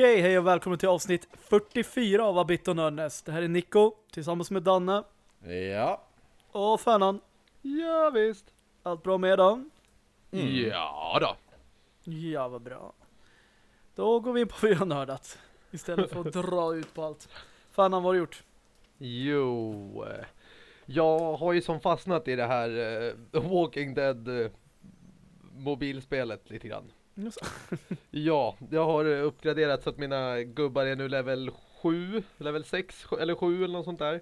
Okej, hej och välkommen till avsnitt 44 av Abit och Nördnäs. Det här är Nico tillsammans med Danne Ja. och Fernan. Ja, visst. Allt bra med dem? Ja då. Ja, vad bra. Då går vi in på vad vi har nördat. Istället för att dra ut på allt. Fernan, vad har du gjort? Jo, eh, jag har ju som fastnat i det här eh, Walking Dead eh, mobilspelet lite grann. Ja, jag har eh, uppgraderat så att mina gubbar är nu level 7, level 6 eller 7 eller något sånt där.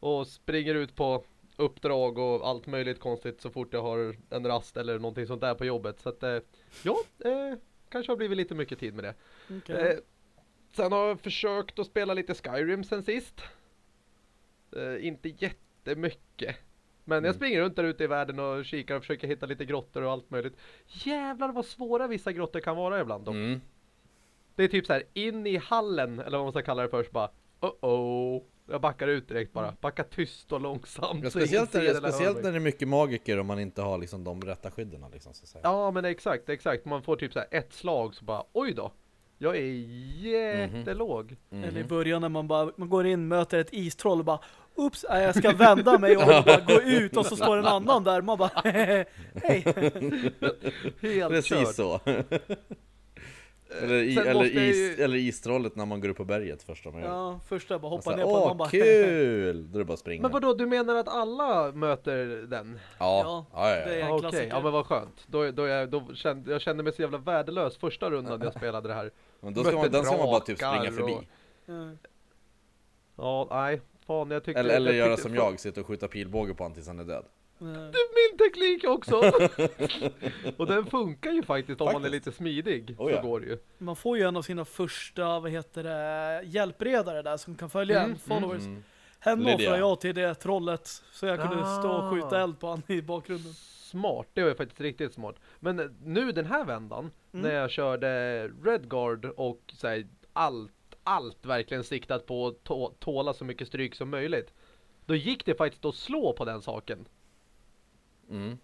Och springer ut på uppdrag och allt möjligt konstigt så fort jag har en rast eller någonting sånt där på jobbet. Så att eh, ja, eh, kanske har blivit lite mycket tid med det. Okej. Eh, sen har jag försökt att spela lite Skyrim sen sist. Eh, inte jättemycket. Men jag Mm. springer runt där ute i världen och kikar och försöker hitta lite grottor och allt möjligt. Jävlar vad svåra vissa grottor kan vara ibland. Mm. Det är typ så här in i hallen, eller vad man ska kalla det först bara. Oh oh. Jag backar ut direkt bara. Backar tyst och långsamt. Ja, speciellt när, det, speciellt när det är mycket magiker och man inte har liksom de rätta skydden liksom, så att säga. Ja men exakt, exakt. Man får typ så här ett slag så bara oj då. Jag är jättelåg. Mhm. Eller i början när man bara man går in, möter ett istroll och bara Oops, jag ska vända mig och bara gå ut och så står en annan där. Man bara hej. Helt Precis kört. så. eller, i, eller, is, ju- eller istrollet när man går upp på berget första man gör. Ja, första bara Och så hoppa här, ner på den. Man Åh, bara kul! Då är det bara springa. Men vadå, du menar att alla möter den? Ja, Ja, ja, ja, det är- en Okej, klassiker. ja men vad skönt. Då, då, jag, då kände, jag kände mig så jävla värdelös första rundan jag spelade det här. Men då ska man, den ska man bara typ springa förbi. och- Ja. Ja, nej. Fan, jag tyckte... Eller, eller jag göra tyckte- som jag, sitta och skjuta pilbåge på honom tills han är död. Min teknik också! och den funkar ju faktiskt om man är Faktiskt. lite smidig. Oh ja. Så går det ju. Man får ju en av sina första, vad heter det, hjälpredare där som kan följa Mm, en, followers. Mm. Henne offrade jag till det trollet så jag kunde stå och skjuta Ah. eld på han i bakgrunden. Smart, det var ju faktiskt riktigt smart. Men nu den här vändan, Mm. när jag körde Redguard och så här, allt, allt verkligen siktat på att tå- tåla så mycket stryk som möjligt. Då gick det faktiskt att slå på den saken. Mm.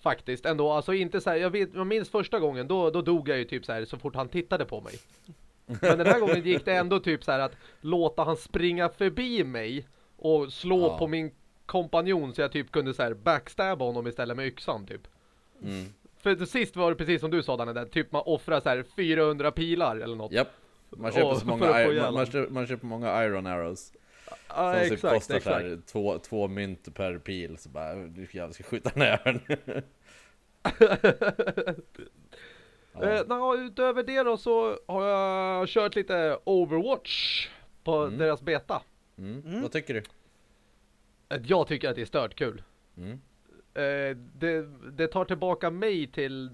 Faktiskt ändå, alltså inte så här, jag, vet, jag minns första gången, då, då dog jag ju typ så här så fort han tittade på mig. Men den här gången gick det ändå typ så här att låta han springa förbi mig och slå Ja. på min kompanjon så jag typ kunde så här backstabba honom istället med yxan typ. Mm. För sist var det precis som du sa Danne där, typ man offrar så här 400 pilar eller något. Japp. Man köper, så många, man, köper, man köper många iron arrows. Ja, Som typ exakt, kostar så exakt. här två, två mynt per pil. Så bara, du jävlar ska skjuta den här ja. Eh, utöver det då så har jag kört lite Overwatch på Mm. deras beta. mm. Mm. Vad tycker du? Eh, Jag tycker att det är stört kul. Mm. Eh, det, det tar tillbaka mig till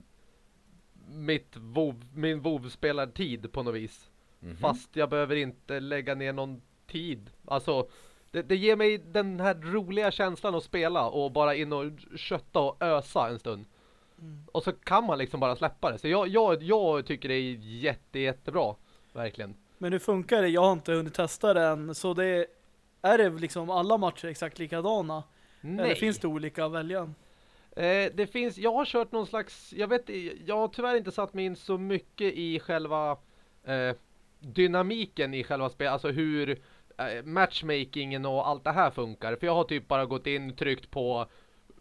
mitt WoW, min WoW-spelartid på något vis. Mhm. Fast jag behöver inte lägga ner någon tid. Alltså, det, det ger mig den här roliga känslan att spela och bara in och kötta och ösa en stund. Mm. Och så kan man liksom bara släppa det. Så jag, jag, jag tycker det är jätte, jättebra. Verkligen. Men hur funkar det? Jag har inte hunnit testa det än. Så det är, är det liksom alla matcher exakt likadana? Nej. Eller finns det olika att välja? Eh, det finns, jag har kört någon slags, jag vet, jag har tyvärr inte satt mig in så mycket i själva eh, dynamiken i själva spelet, alltså hur eh, matchmakingen och allt det här funkar. För jag har typ bara gått in, tryckt på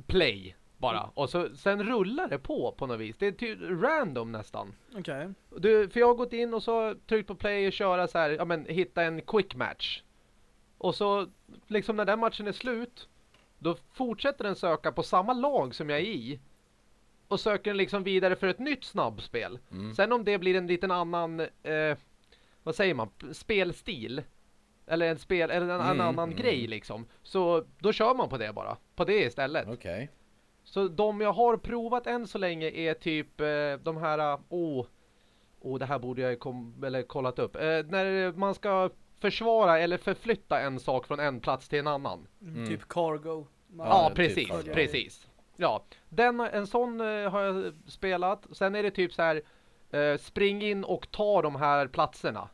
play bara. Och så, sen rullar det på på något vis. Det är typ random nästan. Okej. Du, för jag har gått in och så tryckt på play och köra så här, ja men hitta en quick match. Och så liksom när den matchen är slut, då fortsätter den söka på samma lag som jag är i. Och söker den liksom vidare för ett nytt snabbspel. Mm. Sen om det blir en liten annan, eh, vad säger man, spelstil. Eller en spel, eller en, en Mm, annan mm. grej liksom. Så då kör man på det bara. På det istället. Okej. Så de jag har provat än så länge är typ eh, de här, åh, oh, det här borde jag kom, eller kollat upp. Eh, när man ska försvara eller förflytta en sak från en plats till en annan. Mm. Typ cargo. Man- Ja, typ precis, cargo. precis. Ja, den, en sån eh, har jag spelat. Sen är det typ så här, eh, spring in och ta de här platserna.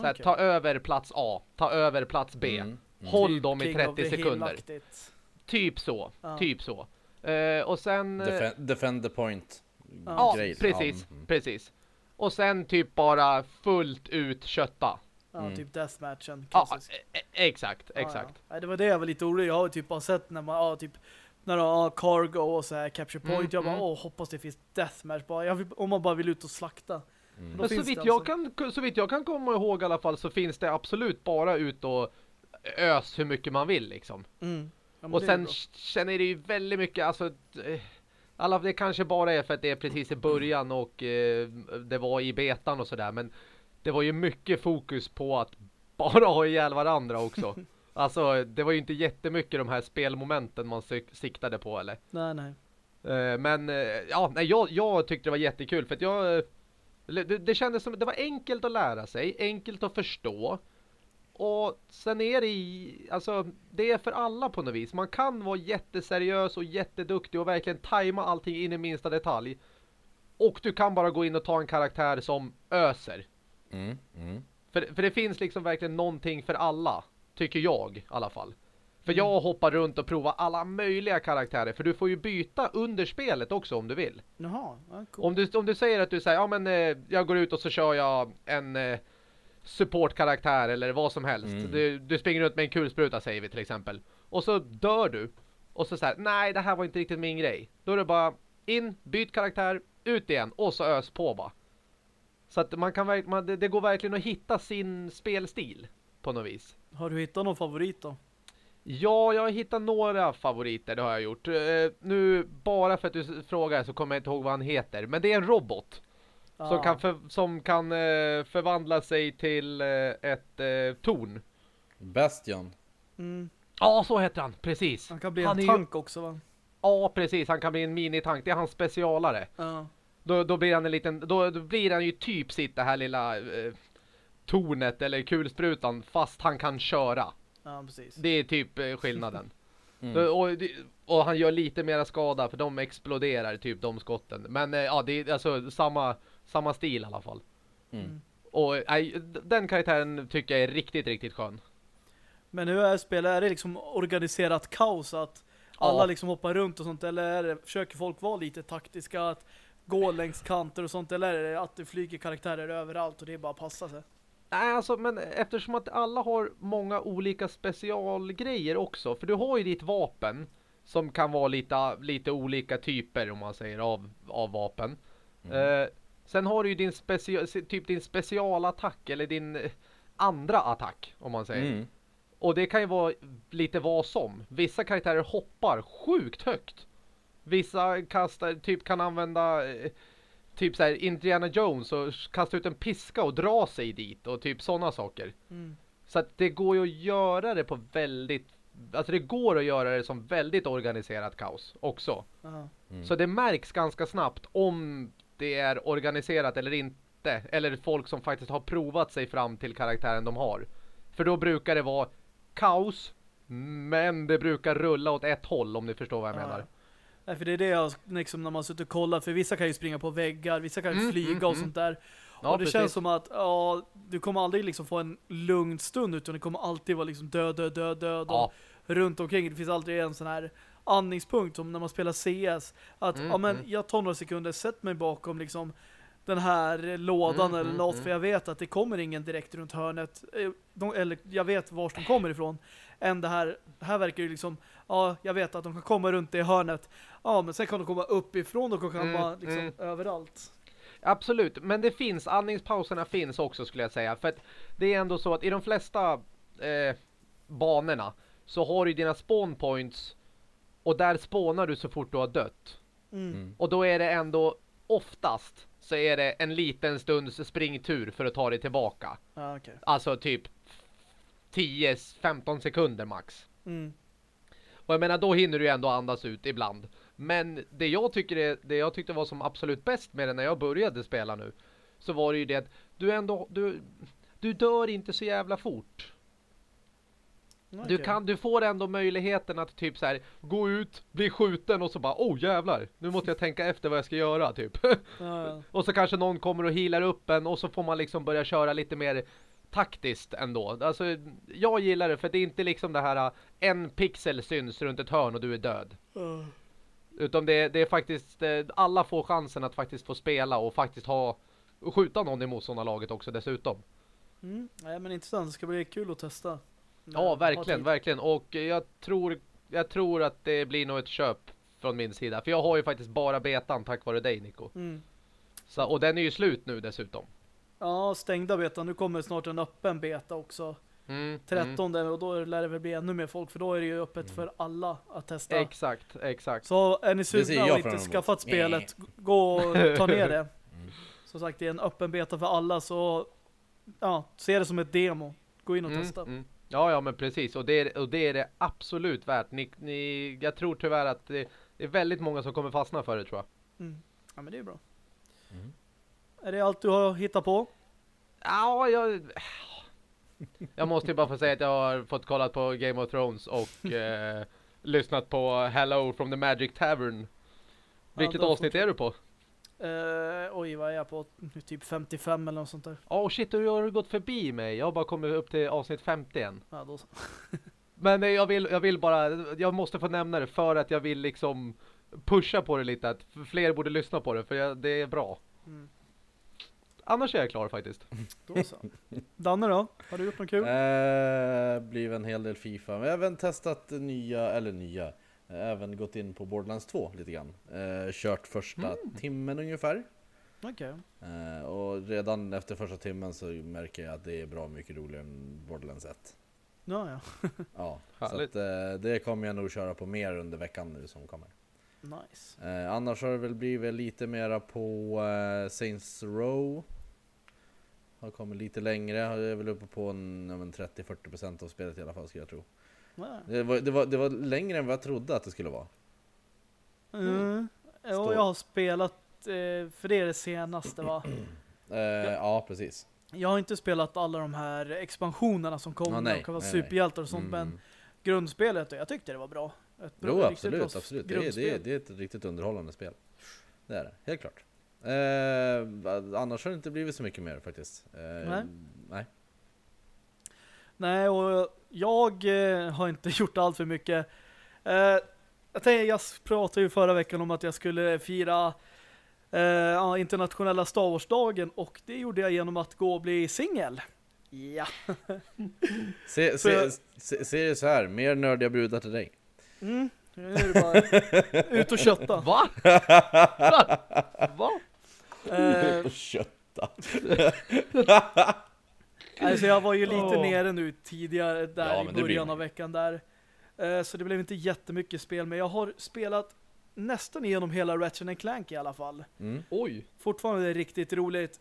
Så här, Okej. ta över plats A, ta över plats B. Mm. Håll Typ dem i King of 30 the sekunder. Typ så, Ja. typ så. Eh, och sen... eh, Defen- defend the point. Ja, Ja, precis, Ja, mm. precis. Och sen typ bara fullt ut kötta. Ja, Mm. typ deathmatchen. Ja, klassisk. e- e- exakt, Ja, exakt. Ja, Nej, det var det jag var lite orolig. Jag har typ bara sett när man, ja, typ när de har cargo och så här capture point. Mm, jag bara, mm. åh, hoppas det finns deathmatch. Bara, jag vill, om man bara vill ut och slakta. Mm. Men så vitt, det jag alltså. kan, så vitt jag kan komma ihåg i alla fall så finns det absolut bara ut och ös hur mycket man vill liksom. Mm. Ja, Och sen känner det ju väldigt mycket, alltså eh, alla, det kanske bara är för att det är precis i början och eh, det var i betan och sådär men det var ju mycket fokus på att bara ha ihjäl varandra också. alltså det var ju inte jättemycket de här spelmomenten man sik- siktade på eller. Nej, nej. Eh, men eh, ja, nej, jag, jag tyckte det var jättekul för att jag eh, det, det kändes som det var enkelt att lära sig, enkelt att förstå. Och sen är det i, alltså det är för alla på något vis. Man kan vara jätteseriös och jätteduktig och verkligen tajma allting in i minsta detalj. Och du kan bara gå in och ta en karaktär som öser. Mm. Mm. För, för det finns liksom verkligen någonting för alla, tycker jag i alla fall. För jag hoppar runt och provar alla möjliga karaktärer, för du får ju byta under spelet också om du vill. Jaha, ja, cool. Om du, om du säger att du säger, ja men eh, jag går ut och så kör jag en eh, supportkaraktär eller vad som helst. Mm. Du, du springer runt med en kulspruta säger vi till exempel. Och så dör du. Och så säger nej det här var inte riktigt min grej. Då är det bara in, byt karaktär, ut igen och så ös på bara. Så att man kan man, det, det går verkligen att hitta sin spelstil på något vis. Har du hittat någon favorit då? Ja, jag har hittat några favoriter, det har jag gjort. Eh, nu, bara för att du frågar så kommer jag inte ihåg vad han heter. Men det är en robot. Som Ja. kan, för, som kan eh, förvandla sig till eh, ett torn. Bastion. Mm. Ja, så heter han. Precis. Han kan bli Han en är ju- tank också va? Ja, precis. Han kan bli en minitank. Det är hans specialare. Ja. Då, då blir han en liten... Då, då blir han ju typ sitt det här lilla eh, tornet eller kulsprutan fast han kan köra. Ja, precis. Det är typ eh, skillnaden. Mm. Och, och han gör lite mera skada för de exploderar typ de skotten. Men eh, ja, det är alltså samma, samma stil i alla fall. Mm. Och nej, d- den karaktären tycker jag är riktigt, riktigt skön. Men hur är spelet? Är det liksom organiserat kaos att alla Ja. liksom hoppar runt och sånt? Eller är det, försöker folk vara lite taktiska att gå längs kanter och sånt? Eller är det att det flyger karaktärer överallt och det är bara att passa sig? Nej, alltså, men eftersom att alla har många olika specialgrejer också. För du har ju ditt vapen som kan vara lite, lite olika typer om man säger av, av vapen. Eh, sen har du ju din, specia, typ din specialattack eller din andra attack om man säger. Mm. Och det kan ju vara lite vad som. Vissa karaktärer hoppar sjukt högt. Vissa kastar, typ kan använda eh, typ så här Indiana Jones och kasta ut en piska och dra sig dit och typ sådana saker. Mm. Så att det går ju att göra det på väldigt alltså det går att göra det som väldigt organiserat kaos också. Mm. Så det märks ganska snabbt om det är organiserat eller inte. Eller folk som faktiskt har provat sig fram till karaktären de har. För då brukar det vara kaos. Men det brukar rulla åt ett håll om ni förstår vad jag menar. Nej, för det är det jag liksom när man sitter och kollar. För vissa kan ju springa på väggar, vissa kan ju Mm, flyga mm, och mm. sånt där. Ja, och det precis. känns som att ja, du kommer aldrig liksom få en lugn stund utan det kommer alltid vara liksom död, död, död, död Ja. runt omkring. Det finns aldrig en sån här andningspunkt som när man spelar CS. Att Mm, ja, men mm. jag tar några sekunder, sätt mig bakom liksom den här lådan Mm, eller mm, något mm. för jag vet att det kommer ingen direkt runt hörnet. Eh, De, eller jag vet var de kommer ifrån. Än det här, här verkar det liksom ja, jag vet att de kan komma runt det hörnet. Ja, men sen kan de komma uppifrån och kan Mm, komma liksom mm. överallt. Absolut, men det finns, andningspauserna finns också skulle jag säga. För att det är ändå så att i de flesta eh, banorna så har du dina spawn points och där spånar du så fort du har dött. Mm. Mm. Och då är det ändå oftast så är det en liten stunds springtur för att ta dig tillbaka. Ja, okej. Alltså typ 10-15 sekunder max. Mm. Och jag menar då hinner du ändå andas ut ibland. Men det jag tycker är, det jag tyckte var som absolut bäst med det när jag började spela nu så var det ju det att du ändå du, du dör inte så jävla fort. Du Okej. kan du får ändå möjligheten att typ så här gå ut, bli skjuten och så bara oh jävlar, nu måste jag tänka efter vad jag ska göra typ. Ja, ja. och så kanske någon kommer och healar upp en och så får man liksom börja köra lite mer taktiskt ändå. Alltså jag gillar det för det är inte liksom det här en pixel syns runt ett hörn och du är död. Ja. Utan det, det är faktiskt, eh, alla får chansen att faktiskt få spela och faktiskt ha skjuta någon i motståndarlaget också dessutom. Mm. Nej, men intressant. Det ska bli kul att testa. Ja, verkligen, verkligen. Och jag tror, jag tror att det blir nog ett köp från min sida. För jag har ju faktiskt bara betan tack vare dig, Nico. Mm. Så, och den är ju slut nu dessutom. Ja, stängda beta. Nu kommer snart en öppen beta också. Mm, 13 och då lär det väl bli ännu mer folk för då är det ju öppet för alla att testa. Mm. Exakt, exakt. Så är ni sugna och inte skaffat spelet, gå och ta ner det. Som sagt, det är en öppen beta för alla så ja, se det som ett demo. Gå in och Mm, testa. mm. Ja, ja, men precis. Och det är, och det, är det absolut värt. Ni, ni, jag tror tyvärr att det, det är väldigt många som kommer fastna för det, tror jag. Mm. Ja, men det är bra. Mm. Är det allt du har hittat på? Ja, jag... Jag måste ju bara få säga att jag har fått kollat på Game of Thrones och eh, lyssnat på Hello from the Magic Tavern. Vilket då avsnitt är du på? Eh, oj, vad är jag på? Typ 55 eller något sånt där. Åh oh shit, du har gått förbi mig. Jag har bara kommit upp till avsnitt 50 än. Ja, då så. Men eh, jag vill, jag vill bara, jag måste få nämna det för att jag vill liksom pusha på det lite. Att fler borde lyssna på det, för jag, det är bra. Mm. Annars är jag klar faktiskt. Då så. Danne då? Har du gjort något kul? Eh, blir en hel del FIFA, men jag har även testat nya, eller nya, även gått in på Borderlands 2 lite grann. Eh, kört första timmen ungefär. Okej. Eh, och redan efter första timmen så märker jag att det är bra mycket roligare än Borderlands 1. Ja, ja. Ja, så att, eh, det kommer jag nog köra på mer under veckan nu som kommer. Nice. Eh, annars har det väl blivit lite mera på eh, Saints Row. Har kommit lite längre, jag är väl uppe på en, ja, men 30-40% av spelet i alla fall skulle jag tro. Ja. Det var, det, var, det var längre än vad jag trodde att det skulle vara. Mm. Ja, Står- jag har spelat, eh, för det är det senaste va? Eh, ja. precis. Jag har inte spelat alla de här expansionerna som kommer Ja, nej, och kan vara nej, superhjältar och sånt, Mm. men grundspelet, jag tyckte det var bra. Ett bra Jo, absolut, absolut. Det är, det, är, det är ett riktigt underhållande spel. Det är det, helt klart. Eh, annars har det inte blivit så mycket mer faktiskt. Eh, Nej. nej. Nej, och jag eh, har inte gjort allt för mycket. Eh, jag, tänkte, jag pratade ju förra veckan om att jag skulle fira eh, internationella Star Wars-dagen och det gjorde jag genom att gå och bli singel. Ja. Se, se, se, se det så här, mer nördiga brudar till dig. Mm. Nu är det bara ut och kötta. Va? Va? Eh, Och kötta. alltså jag var ju lite Åh. nere nu tidigare där Ja, i men det blir början man. av veckan där. Eh, så det blev inte jättemycket spel, men jag har spelat nästan igenom hela Ratchet Clank i alla fall. Mm. Oj. fortfarande riktigt roligt.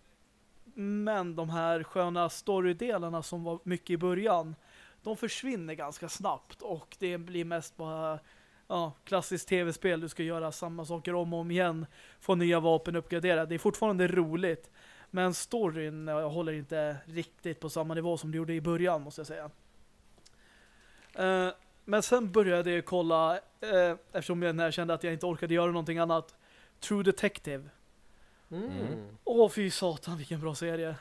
Men de här sköna storydelarna som var mycket i början, de försvinner ganska snabbt och det blir mest bara ja, klassiskt tv-spel. Du ska göra samma saker om och om igen, få nya vapen uppgraderade. Det är fortfarande roligt. Men storyn eh, håller inte riktigt på samma nivå som det gjorde i början, måste jag säga. Eh, men sen började jag kolla, eh, eftersom jag när jag kände att jag inte orkade göra någonting annat, True Detective. Mm. Åh, fy satan, vilken bra serie.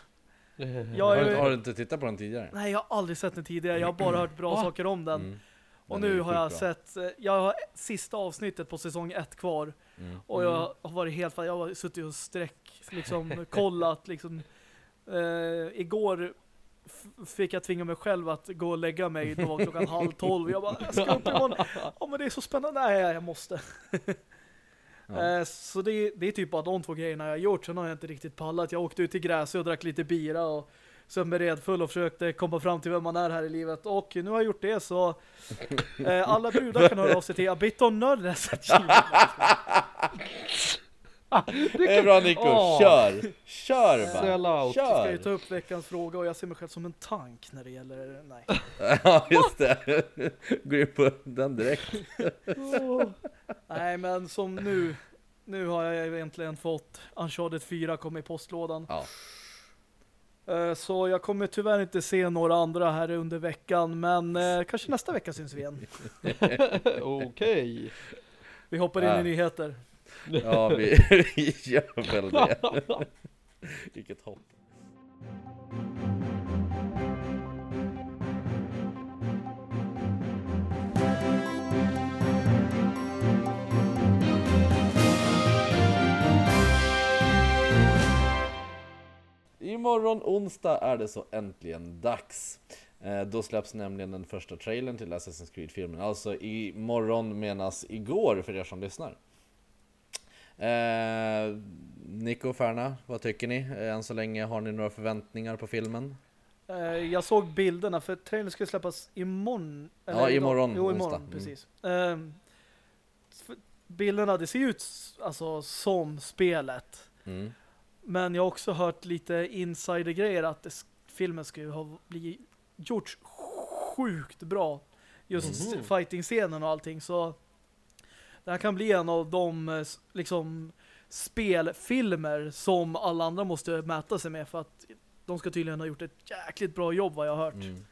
Jag Har, du- har du inte tittat på den tidigare? Nej, jag har aldrig sett den tidigare. Jag har bara hört bra saker om den. Mm. Och är nu har jag bra. sett, eh, jag har sista avsnittet på säsong ett kvar. Mm. Och jag har varit helt, jag har suttit och sträck, liksom kollat, liksom. Eh, igår fick jag tvinga mig själv att gå och lägga mig. Då var klockan halv tolv. Jag bara, jag ska upp imorgon. Ja, men det är så spännande. Nej, jag måste. Ja. Eh, Så det, det är typ bara de två grejerna jag har gjort. Sen har jag inte riktigt pallat. Jag åkte ut till Gräsö och drack lite bira och sen med redfull och försökte komma fram till vem man är här i livet. Och nu har jag gjort det så eh, alla brudar kan höra av sig till abitonörres. Det är bra Nico, Åh. kör! Kör Sell bara! out. Ska ju ta Kör! upp veckans fråga och jag ser mig själv som en tank när det gäller... Nej. Ja just det, gå in på den direkt. Nej, men som nu... Nu har jag egentligen fått Uncharted 4 komma i postlådan. Ja. Eh, Så jag kommer tyvärr inte se några andra här under veckan, men eh, kanske nästa vecka syns vi igen. Okej. Vi hoppar in Ja. i nyheter. Ja vi, vi gör väl det. Vilket hopp. Imorgon onsdag är det så äntligen dags. Eh, då släpps nämligen den första trailern till Assassin's Creed-filmen. Alltså imorgon menas igår för er som lyssnar. Eh, Nico och Färna, vad tycker ni? Eh, än så länge, har ni några förväntningar på filmen? Eh, jag såg bilderna för trailern ska släppas imorgon. eller Ja, idag. imorgon, Jo, onsdag. imorgon, Mm. precis. Eh, för bilderna, det ser ut alltså, som spelet. Mm. Men jag har också hört lite insidergrejer att det, filmen ju ha bli gjorts sjukt bra. Just Mhm. fighting-scenen och allting. Så det här kan bli en av de eh, liksom spelfilmer som alla andra måste mäta sig med för att de ska tydligen ha gjort ett jäkligt bra jobb vad jag har hört. Mm.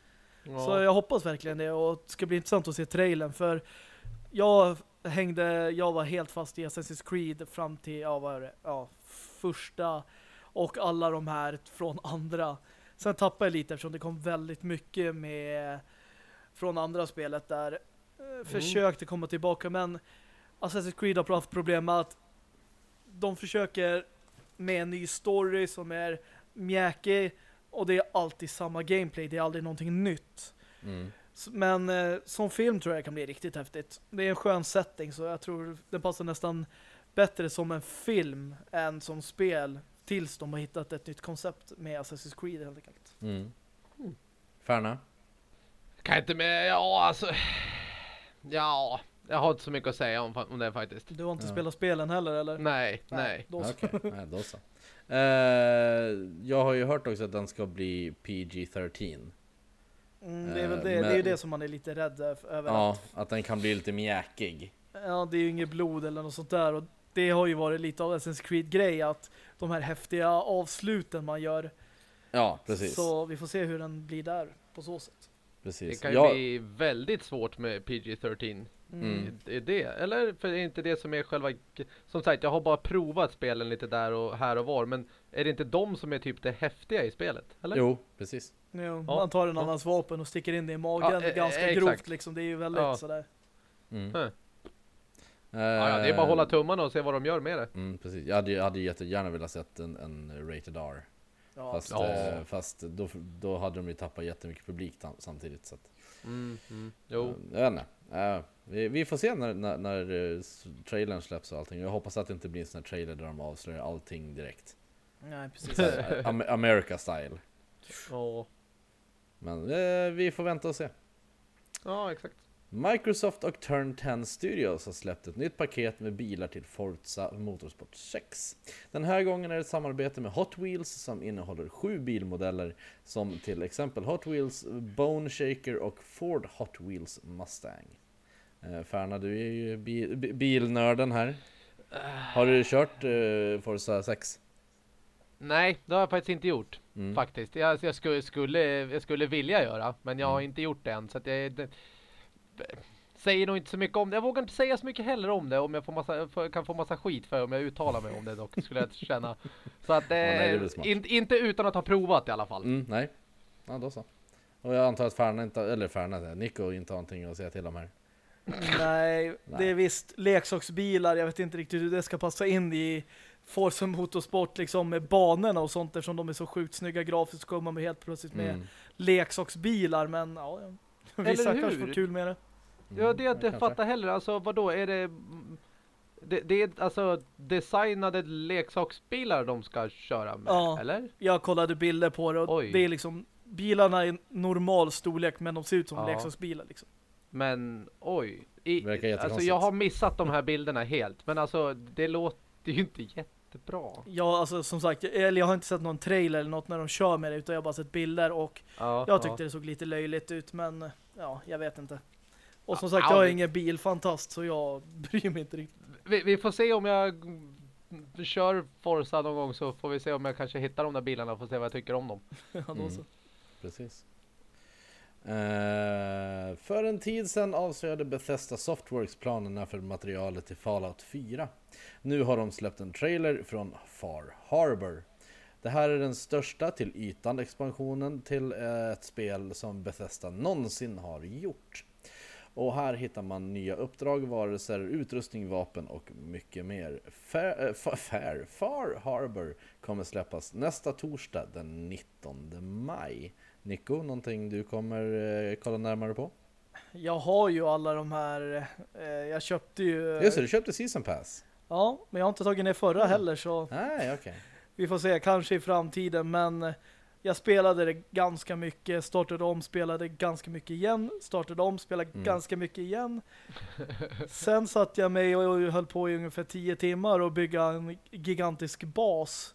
Ja. Så jag hoppas verkligen det och det ska bli intressant att se trailern för jag hängde, jag var helt fast i Assassin's Creed fram till, ja vad är det, ja, första och alla de här från andra. Sen tappade jag lite eftersom det kom väldigt mycket med från andra spelet där. Eh, Försökte komma tillbaka men Assassin's Creed har haft problem med att de försöker med en ny story som är mjäkig och det är alltid samma gameplay, det är aldrig någonting nytt. Mm. Men eh, som film tror jag kan bli riktigt häftigt. Det är en skön setting så jag tror den passar nästan bättre som en film än som spel tills de har hittat ett nytt koncept med Assassin's Creed helt enkelt. Mm. Mm. Färna? Kan inte med, ja alltså. Ja, jag har inte så mycket att säga om, om det faktiskt. Du har inte Ja. spelat spelen heller eller? Nej, nej. Då så. Okej, nej, då så. Eh, jag har ju hört också att den ska bli PG-13. Mm, det är väl Eh, det, det är ju men- det som man är lite rädd över. Ja, Att, att den kan bli lite mjäkig. ja, det är ju inget blod eller något sånt där och det har ju varit lite av Assassin's Creed-grej att de här häftiga avsluten man gör. Ja, precis. Så vi får se hur den blir där på så sätt. Det precis. kan ju Jag- bli väldigt svårt med PG-13. Mm. Är det? Eller för det är inte det som är själva... Som sagt, jag har bara provat spelen lite där och här och var. Men är det inte de som är typ det häftiga i spelet? Eller? Jo, precis. Jo, man tar en annans vapen och sticker in det i magen Ja, eh, ganska grovt exakt. liksom. Det är ju väldigt Ja. sådär. Mm. Ja, ja, det är bara att hålla tummarna och se vad de gör med det. Mm, precis. Jag hade, jag hade jättegärna velat sett en, en Rated R. Ja, Fast, eh, fast då, då hade de ju tappat jättemycket publik tam- samtidigt. Så att, Mm, mm. Jo. jag vet inte. Eh, vi, vi får se när, när, när eh, trailern släpps och allting. Jag hoppas att det inte blir en sån här trailer där de avslöjar allting direkt. Nej, precis. America style. Ja. Men eh, vi får vänta och se. ja, exakt. Microsoft och Turn 10 Studios har släppt ett nytt paket med bilar till Forza Motorsport 6. Den här gången är det ett samarbete med Hot Wheels som innehåller sju bilmodeller som till exempel Hot Wheels Bone Shaker och Ford Hot Wheels Mustang. Eh, Färna, du är ju bi- bi- bilnörden här. Har du kört eh, Forza 6? Nej, det har jag faktiskt inte gjort. Mm. Faktiskt. Jag, jag, skulle, skulle, jag skulle vilja göra, men jag har Mm. inte gjort det än. Så jag säger nog inte så mycket om det. Jag vågar inte säga så mycket heller om det. Om jag får massa, kan få massa skit för om jag uttalar mig om det dock, skulle jag känna. Så att, eh, nej, det är väl smart. in, inte utan att ha provat i alla fall. Mm, nej. Ja, då så. Och jag antar att Färna inte, eller Färna, Nico inte har någonting att säga till om här. Nej, det är visst leksaksbilar. Jag vet inte riktigt hur det ska passa in i Forza Motorsport liksom med banorna och sånt eftersom de är så sjukt snygga grafiskt kommer man helt plötsligt med Mm. leksaksbilar men ja, ja. vissa Eller kanske hur? får kul med det. Ja, det jag inte kanske. fattar heller. Alltså, vad då är det... Det, det är alltså designade leksaksbilar de ska köra med, Ja. eller? Jag kollade bilder på det och Oj. det är liksom bilarna är normal storlek men de ser ut som Ja. leksaksbilar liksom. Men oj. I, alltså jag har missat de här bilderna helt. Men alltså det låter ju inte jättebra. Ja, alltså som sagt, eller jag har inte sett någon trailer eller något när de kör med det utan jag har bara sett bilder och Ja, jag tyckte det såg lite löjligt ut men ja, jag vet inte. Och som Ja, sagt, ja, jag är ingen bilfantast så jag bryr mig inte riktigt. Vi, vi får se om jag kör Forza någon gång så får vi se om jag kanske hittar de där bilarna och får se vad jag tycker om dem. Ja, då Mm. så. Precis. Eh, för en tid sedan avslöjade Bethesda Softworks planerna för materialet till Fallout 4. Nu har de släppt en trailer från Far Harbor. Det här är den största till ytan expansionen till eh, ett spel som Bethesda någonsin har gjort. Och här hittar man nya uppdrag, varelser, utrustning, vapen och mycket mer. Fair, äh, Fair, Far Harbor kommer släppas nästa torsdag den 19 maj. Nico, någonting du kommer eh, kolla närmare på? Jag har ju alla de här, eh, jag köpte ju... Just det, du köpte Season Pass. Ja, men jag har inte tagit ner förra heller så... Nej, okej. Okay. Vi får se, kanske i framtiden, men jag spelade det ganska mycket, startade om, spelade ganska mycket igen, startade om, spelade mm. ganska mycket igen. Sen satt jag mig och höll på i ungefär tio timmar och bygga en gigantisk bas.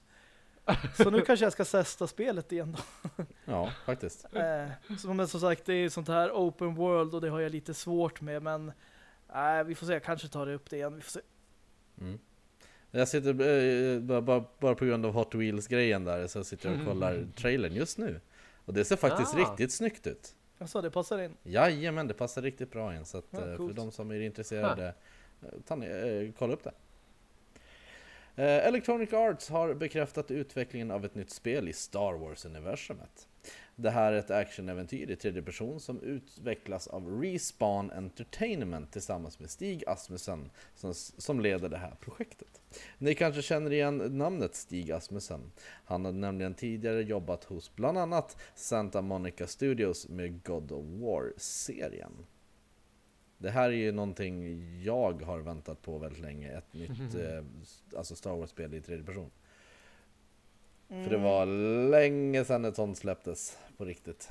Så nu kanske jag ska testa spelet igen då. Ja, faktiskt. Eh, så, men som sagt, det är sånt här open world och det har jag lite svårt med, men eh, vi får se, jag kanske tar det upp det igen, vi får se. Mm. Jag sitter äh, bara, bara, på grund av Hot Wheels-grejen där så sitter jag och kollar trailern just nu. Och det ser faktiskt ah. riktigt snyggt ut. Alltså det passar in? Jajamän, det passar riktigt bra in. Så att, ja, eh, för de som är intresserade, ah. ta, äh, kolla upp det. Electronic Arts har bekräftat utvecklingen av ett nytt spel i Star Wars-universumet. Det här är ett actionäventyr i tredje person som utvecklas av Respawn Entertainment tillsammans med Stig Asmussen som, som leder det här projektet. Ni kanske känner igen namnet Stig Asmussen. Han har nämligen tidigare jobbat hos bland annat Santa Monica Studios med God of War-serien. Det här är ju någonting jag har väntat på väldigt länge, ett nytt eh, alltså Star Wars-spel i tredje person. Mm. För det var länge sedan ett sånt släpptes på riktigt.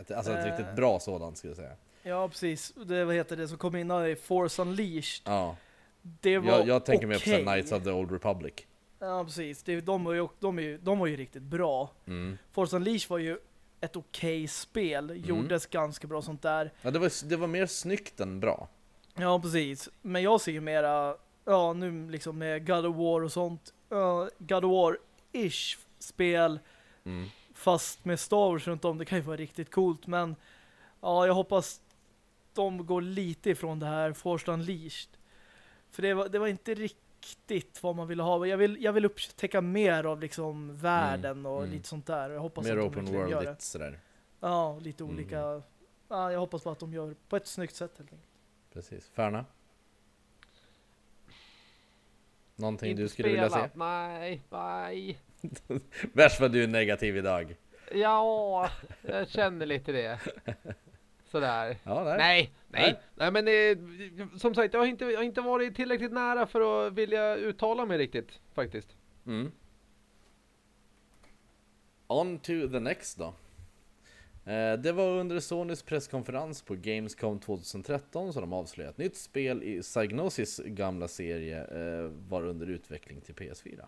Ett, alltså ett äh, riktigt bra sådant skulle jag säga. Ja, precis. Det vad heter det som kom innan i Force Unleashed. Ja. Det var jag, jag tänker okay. mer på Knights of the Old Republic. Ja, precis. Det, de, var ju, de, är ju, de var ju riktigt bra. Mm. Force Unleashed var ju ett okej okay spel. Mm. Gjordes ganska bra sånt där. Ja, det var, det var mer snyggt än bra. Ja, precis. Men jag ser ju mera, ja, nu liksom med God of War och sånt. Uh, God of War-ish spel. Mm. Fast med Star Wars runt om, det kan ju vara riktigt coolt. Men ja, jag hoppas de går lite ifrån det här Force Unleashed. För det var, det var inte riktigt vad man ville ha. Jag vill, jag vill upptäcka mer av liksom världen mm. och mm. lite sånt där. Jag hoppas mer att open world lite sådär. Ja, lite mm. olika. Ja, jag hoppas på att de gör på ett snyggt sätt helt enkelt. Precis. Färna? Någonting inte du skulle spela. vilja se? Nej, nej. Värst vad du är negativ idag. Ja, jag känner lite det. Sådär. Ja, nej. nej. Nej, nej, men eh, som sagt, jag har, inte, jag har inte varit tillräckligt nära för att vilja uttala mig riktigt, faktiskt. Mm. On to the next då. Eh, det var under Sonys presskonferens på Gamescom 2013 som de avslöjade ett nytt spel i Psygnosis gamla serie eh, var under utveckling till PS4.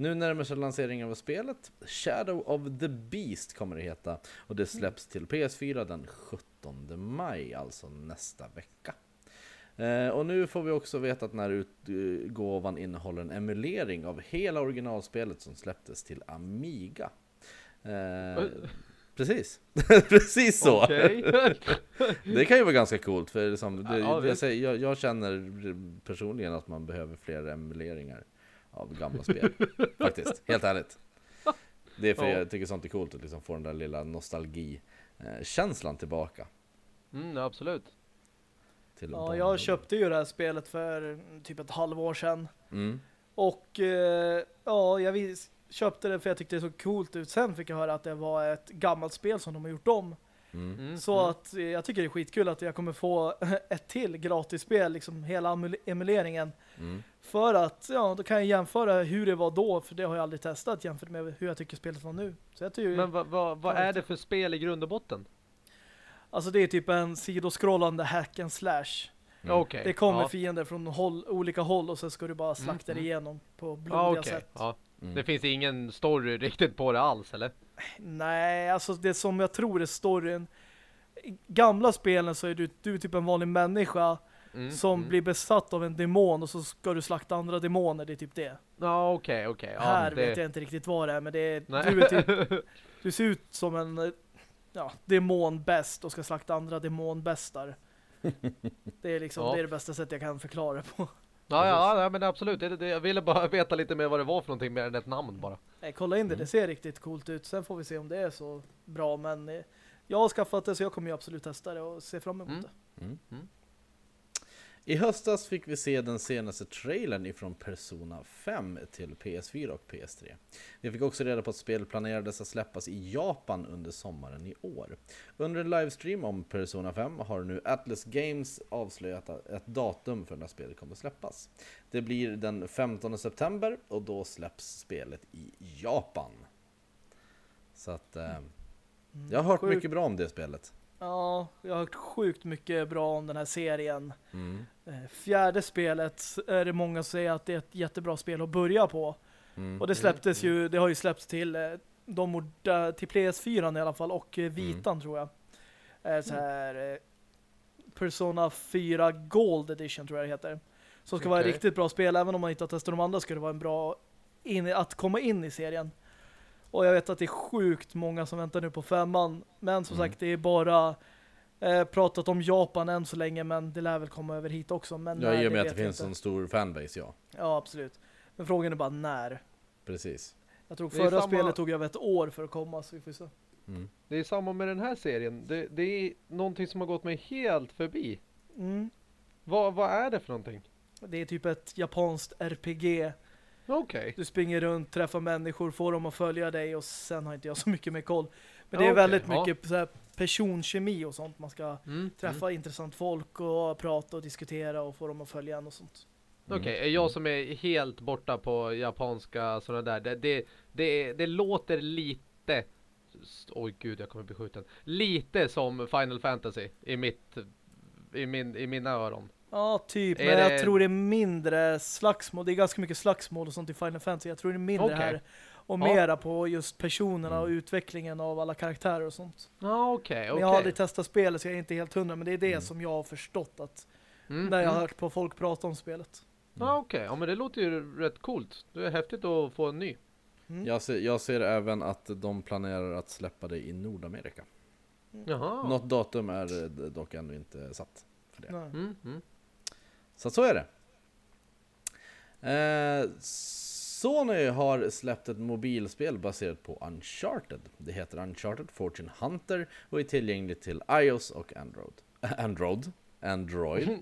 Nu närmar sig lanseringen av spelet. Shadow of the Beast kommer det heta. Och det släpps till PS4 den 17 maj, alltså nästa vecka. Eh, och nu får vi också veta att den här utgåvan innehåller en emulering av hela originalspelet som släpptes till Amiga. Eh, precis, precis så. Det kan ju vara ganska coolt för liksom, det, ja, jag, jag, jag, känner personligen att man behöver fler emuleringar av gamla spel. Faktiskt, helt ärligt. Det är för ja. jag tycker sånt är coolt att liksom få den där lilla nostalgi-känslan tillbaka. Mm, absolut. Till ja, jag köpte ju det här spelet för typ ett halvår sedan. Mm. Och eh, ja, jag köpte det för jag tyckte det såg coolt ut. Sen fick jag höra att det var ett gammalt spel som de har gjort om. Mm. mm. Så mm. att jag tycker det är skitkul att jag kommer få ett till gratisspel, liksom hela emuleringen. Mm. För att, ja, då kan jag jämföra hur det var då, för det har jag aldrig testat jämfört med hur jag tycker spelet var nu. Så jag tycker, Men vad, vad, vad är det för spel i grund och botten? Alltså det är typ en sidoskrollande hack and slash. Mm. Okay, det kommer ja. fiender från håll, olika håll och så ska du bara slakta mm. det igenom på blodiga okay, sätt. Ja. Mm. Det finns ingen story riktigt på det alls, eller? Nej, alltså det som jag tror är storyn i gamla spelen så är du, du är typ en vanlig människa mm, som mm. blir besatt av en demon och så ska du slakta andra demoner, det är typ det. Ja, okej, okej. Här det... vet jag inte riktigt vad det är, men det är, du, är typ, du ser ut som en ja, demon bäst och ska slakta andra demonbästar. Det är liksom ja. det, är det bästa sättet jag kan förklara på. Ja, ja, ja men absolut. Det, det, jag ville bara veta lite mer vad det var för någonting mer än ett namn bara. Nej, kolla in det. Det mm. ser riktigt coolt ut. Sen får vi se om det är så bra. Men eh, jag har skaffat det så jag kommer ju absolut testa det och se fram emot mm. det. I höstas fick vi se den senaste trailern ifrån Persona 5 till PS4 och PS3. Vi fick också reda på att spelet planerades att släppas i Japan under sommaren i år. Under en livestream om Persona 5 har nu Atlas Games avslöjat ett datum för när spelet kommer att släppas. Det blir den 15 september och då släpps spelet i Japan. Så att... Eh, jag har hört mycket bra om det spelet. Ja, jag har hört sjukt mycket bra om den här serien. Mm. Eh, Fjärde spelet är det många som säger att det är ett jättebra spel att börja på. Mm. Och det släpptes ju, det har ju släppts till eh, de moda, till PS4 i alla fall och eh, Vitan tror jag. Så här Persona 4 Gold Edition tror jag det heter. Som ska vara ett riktigt bra spel, även om man inte har testat de andra ska det vara en bra in, att komma in i serien. Och jag vet att det är sjukt många som väntar nu på femman. Men som Mm. sagt, det är bara eh, pratat om Japan än så länge, men det lär väl komma över hit också. Men Ja, i och med att det finns inte. en stor fanbase, ja. Ja, absolut. Men frågan är bara när. Precis. Jag tror Det är förra samma- spelet tog över ett år för att komma, så vi får se. Mm. Det är samma med den här serien. Det, det är någonting som har gått mig helt förbi. Mm. Vad, vad är det för någonting? Det är typ ett japanskt RPG. Okej. Du springer runt, träffar människor, får dem att följa dig och sen har inte jag så mycket med koll. Men det Ja, är okej, väldigt ja. mycket så här personkemi och sånt. Man ska Mm. träffa intressant folk och prata och diskutera och få dem att följa en och sånt. Mm. Okej, är jag som är helt borta på japanska sådana där. Det, det, det, det låter lite... Oj gud, jag kommer bli skjuten. Lite som Final Fantasy i mitt... I, min, i mina öron. Ja, typ. Är Men jag det- tror det är mindre slagsmål. Det är ganska mycket slagsmål och sånt i Final Fantasy. Jag tror det är mindre Okej. här. Och Ja. mera på just personerna och Mm. utvecklingen av alla karaktärer och sånt. Ja, okej, Men okej. jag har aldrig testat spelet så jag är inte helt hundra. Men det är det Mm. som jag har förstått att Mm, när jag har mm. hört på folk prata om spelet. Ja, okej. Ja, men det låter ju rätt coolt. Det är häftigt att få en ny. Mm. Jag, ser, jag ser även att de planerar att släppa det i Nordamerika. Jaha. Något datum är dock ännu inte satt för det. Nej. Mm, mm. Så så är det. Eh, Sony har släppt ett mobilspel baserat på Uncharted. Det heter Uncharted Fortune Hunter och är tillgängligt till iOS och Android. Android. Android.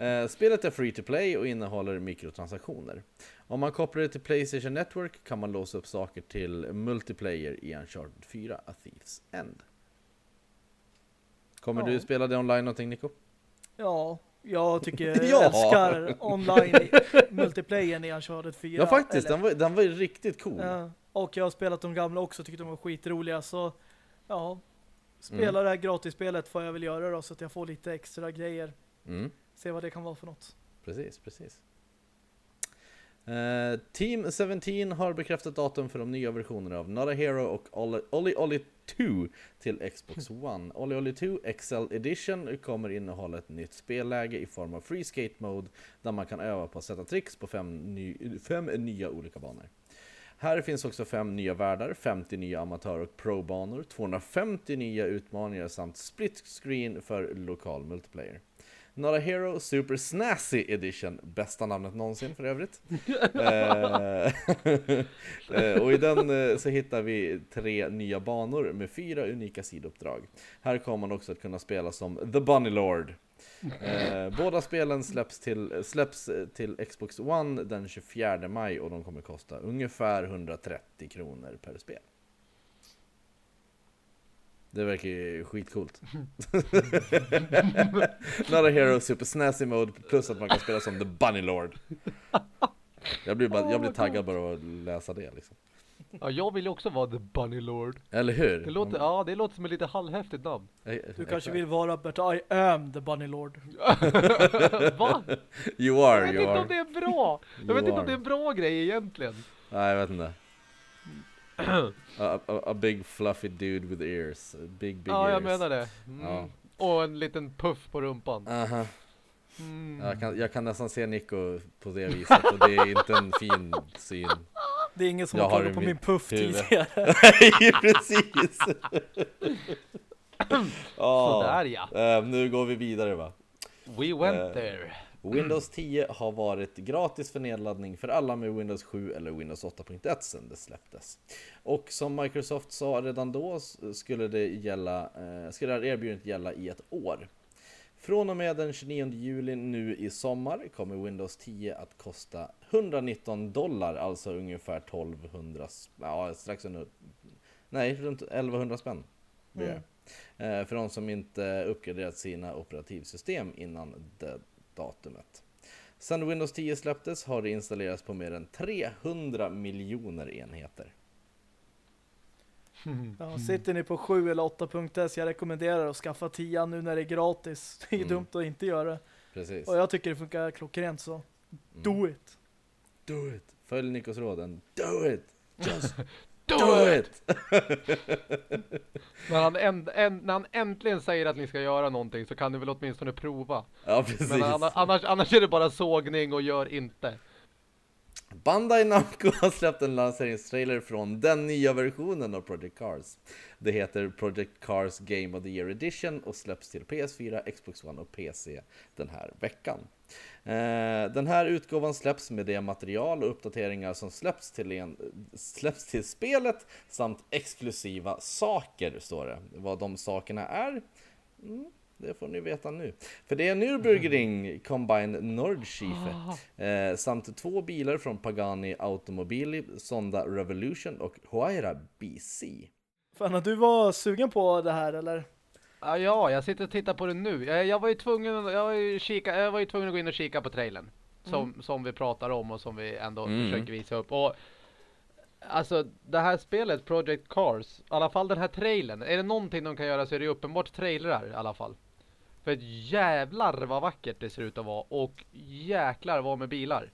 Eh, spelet är free to play och innehåller mikrotransaktioner. Om man kopplar det till Playstation Network kan man låsa upp saker till multiplayer i Uncharted 4, A Thief's End. Kommer Ja. du spela det online någonting Nico? Ja, jag tycker jag Ja. älskar online i- multiplayern i Uncharted 4. Ja faktiskt, eller- den var, den var riktigt cool. Ja, och jag har spelat de gamla också, tyckte de var skitroliga. Så ja, spela Mm. det här gratisspelet får jag väl göra då så att jag får lite extra grejer. Mm, Se vad det kan vara för något. precis, precis. Eh, Team 17 har bekräftat datum för de nya versionerna av Not a Hero och Ollie, Ollie 2 till Xbox One. Ollie Ollie 2 XL Edition kommer innehålla ett nytt spelläge i form av Free Skate Mode där man kan öva på att sätta tricks på fem, ny, fem nya olika banor. Här finns också fem nya världar, 50 nya amatör och pro-banor, 250 nya utmaningar samt split screen för lokal multiplayer. Not a Hero Super Snazzy Edition, bästa namnet någonsin för övrigt. Eh, eh, och i den eh, så hittar vi tre nya banor med fyra unika sidouppdrag. Här kommer man också att kunna spela som The Bunny Lord. Båda spelen släpps till, släpps till Xbox One den 24 maj och de kommer kosta ungefär 130 kronor per spel. Det verkar ju skitcoolt. Not a Hero Super Snazzy Mode plus att man kan spela som The Bunny Lord. Jag blir, bara, jag blir taggad bara av att läsa det liksom. Ja, jag vill ju också vara The Bunny Lord. Eller hur? Det låter, ja, det låter som ett lite halvhäftigt namn. Du kanske vill vara but I am the bunny lord. Va? You Jag are, vet you inte om are. det är bra. Jag You vet inte are. om det är en bra grej egentligen. Nej, jag vet inte. A, a, a big fluffy dude with ears. Big, big ja, ears. jag menar det. Mm. Ja. Och en liten puff på rumpan. Aha. Mm. Jag, kan, jag kan nästan se Nico på det viset och det är inte en fin syn. Det är ingen som Jag har kollat på min puff huvud. tidigare. Nej, precis! Ja, Sådär ja. eh, nu går vi vidare va. We went Eh, there. Windows 10 har varit gratis för nedladdning för alla med Windows 7 eller Windows 8.1 sedan det släpptes. Och som Microsoft sa redan då skulle det gälla, eh, skulle det här erbjudandet gälla i ett år. Från och med den 29 juli nu i sommar kommer Windows 10 att kosta 119 dollar, alltså ungefär 1200, ja strax under, nej runt 1100 spänn. Mm. För de som inte uppgraderat sina operativsystem innan det datumet. Sedan Windows 10 släpptes har det installerats på mer än 300 miljoner enheter. Ja, sitter ni på 7 eller 8 punkter så jag rekommenderar att skaffa 10 nu när det är gratis. Det är mm. dumt att inte göra det. Precis. Och jag tycker det funkar klockrent så. Do mm. it! Do it! Följ Nikos råden. Do it! Just do, it. när, han en, en, när han äntligen säger att ni ska göra någonting så kan ni väl åtminstone prova. Ja, precis. Men annars, annars är det bara sågning och gör inte. Bandai Namco har släppt en lanseringstrailer från den nya versionen av Project Cars. Det heter Project Cars Game of the Year Edition och släpps till PS4, Xbox One och PC den här veckan. Eh, den här utgåvan släpps med det material och uppdateringar som släpps till, en, släpps till spelet samt exklusiva saker, står det. Vad de sakerna är? Mm det får ni veta nu. För det är Nürburgring Combine Nordschiefe eh, samt två bilar från Pagani Automobili, Sonda Revolution och Huayra BC. Fan, du var sugen på det här eller? Ja, jag sitter och tittar på det nu. Jag, jag var ju tvungen, jag var ju kika, jag var ju tvungen att gå in och kika på trailern. Som, mm. som vi pratar om och som vi ändå mm. försöker visa upp. Och Alltså det här spelet, Project Cars, i alla fall den här trailern. Är det någonting de kan göra så är det uppenbart trailrar i alla fall. För ett jävlar vad vackert det ser ut att vara. Och jäklar vad med bilar.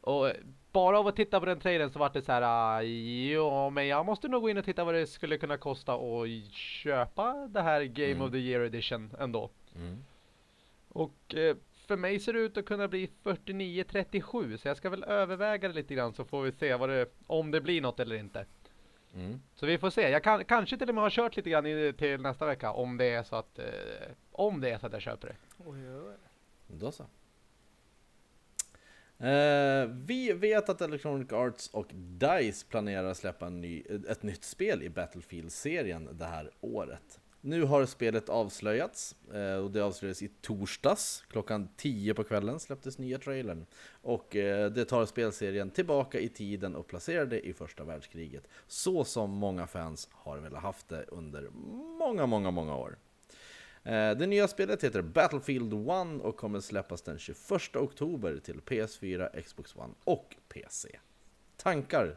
Och bara av att titta på den trailern så var det så här. Ja, men jag måste nog gå in och titta vad det skulle kunna kosta att köpa det här Game mm. of the Year Edition ändå. Mm. Och eh, för mig ser det ut att kunna bli 49-37 så jag ska väl överväga det lite grann så får vi se vad det, om det blir något eller inte. Mm. Så vi får se. Jag kan, kanske till och med har kört lite grann i, till nästa vecka om det är så att eh, om det är så att jag köper det. Oj, oj. Då så. Eh, vi vet att Electronic Arts och DICE planerar att släppa en ny, ett nytt spel i Battlefield-serien det här året. Nu har spelet avslöjats eh, och det avslöjades i torsdags klockan 10 på kvällen släpptes nya trailern. Och eh, det tar spelserien tillbaka i tiden och placerar det i första världskriget. Så som många fans har velat haft det under många, många, många år. Eh, det nya spelet heter Battlefield 1 och kommer släppas den 21 oktober till PS4, Xbox One och PC. Tankar?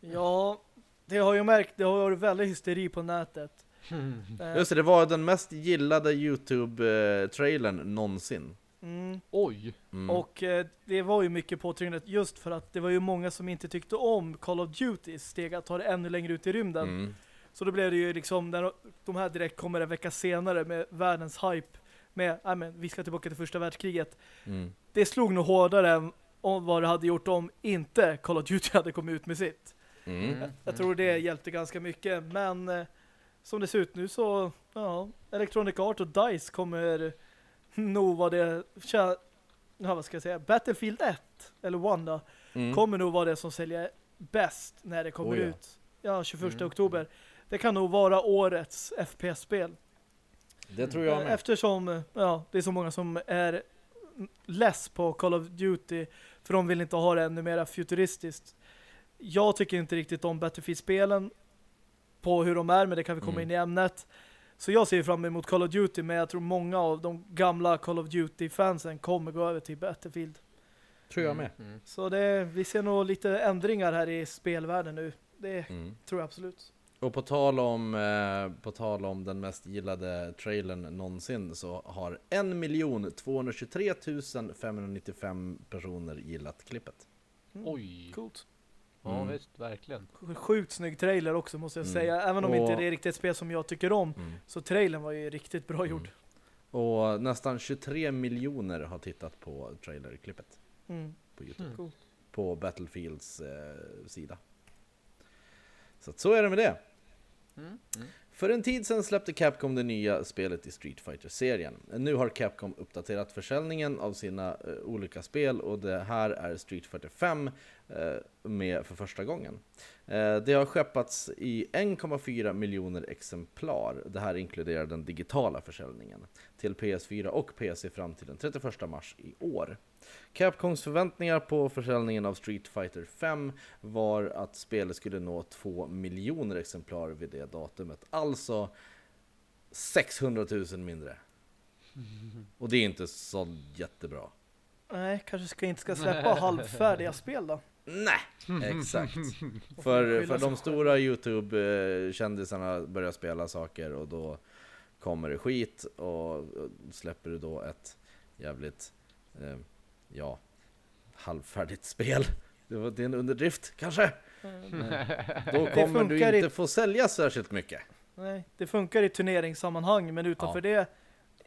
Ja, det har jag märkt, det har varit väldigt hysteri på nätet. Eh. Just det, det var den mest gillade YouTube-trailern någonsin. Mm. Oj! Mm. Och eh, det var ju mycket påtryckande just för att det var ju många som inte tyckte om Call of Duty steg att ta det ännu längre ut i rymden. Mm. Så då blev det ju liksom, när de här direkt kommer en vecka senare med världens hype med, nej men vi ska tillbaka till första världskriget. Mm. Det slog nog hårdare än vad det hade gjort om inte Call of Duty hade kommit ut med sitt. Mm. Jag, jag tror det hjälpte ganska mycket, men eh, som det ser ut nu så ja, Electronic Art och DICE kommer nog vara det ja, vad ska jag säga, Battlefield 1 eller 1 då, mm. kommer nog vara det som säljer bäst när det kommer oh, ja. ut. Ja, 21 mm. oktober. Det kan nog vara årets FPS-spel. Det tror jag med. Eftersom ja, det är så många som är less på Call of Duty för de vill inte ha det ännu mer futuristiskt. Jag tycker inte riktigt om Battlefield-spelen på hur de är, men det kan vi komma mm. in i ämnet. Så jag ser fram emot Call of Duty, men jag tror många av de gamla Call of Duty-fansen kommer gå över till Battlefield. Tror jag med. Mm. Så det, vi ser nog lite ändringar här i spelvärlden nu. Det mm. tror jag absolut. Och på tal om eh, på tal om den mest gillade trailern någonsin så har 1 223 595 personer gillat klippet. Mm. Oj. Coolt. Ja mm. visst, verkligen. Sjukt snygg trailer också måste jag mm. säga. Även om och... inte det är riktigt ett spel som jag tycker om. Mm. Så trailern var ju riktigt bra mm. gjord. Och nästan 23 miljoner har tittat på trailerklippet. Mm. På Youtube. Cool. På Battlefields eh, sida. Så så är det med det. Mm. För en tid sedan släppte Capcom det nya spelet i Street fighter serien Nu har Capcom uppdaterat försäljningen av sina uh, olika spel och det här är Street Fighter 5 uh, eh, med för första gången. Uh, det har skeppats i 1,4 miljoner exemplar. Det här inkluderar den digitala försäljningen till PS4 och PC fram till den 31 mars i år. Capcoms förväntningar på försäljningen av Street Fighter 5 var att spelet skulle nå 2 miljoner exemplar vid det datumet. Alltså 600 000 mindre. Och det är inte så jättebra. Nej, kanske ska inte ska släppa halvfärdiga spel då. Nej, exakt. för, för de stora YouTube-kändisarna börjar spela saker och då kommer det skit och släpper du då ett jävligt eh, ja, halvfärdigt spel. Det var det är en underdrift kanske. Mm. Då kommer du inte i- få sälja särskilt mycket. Nej, det funkar i turneringssammanhang, men utanför det,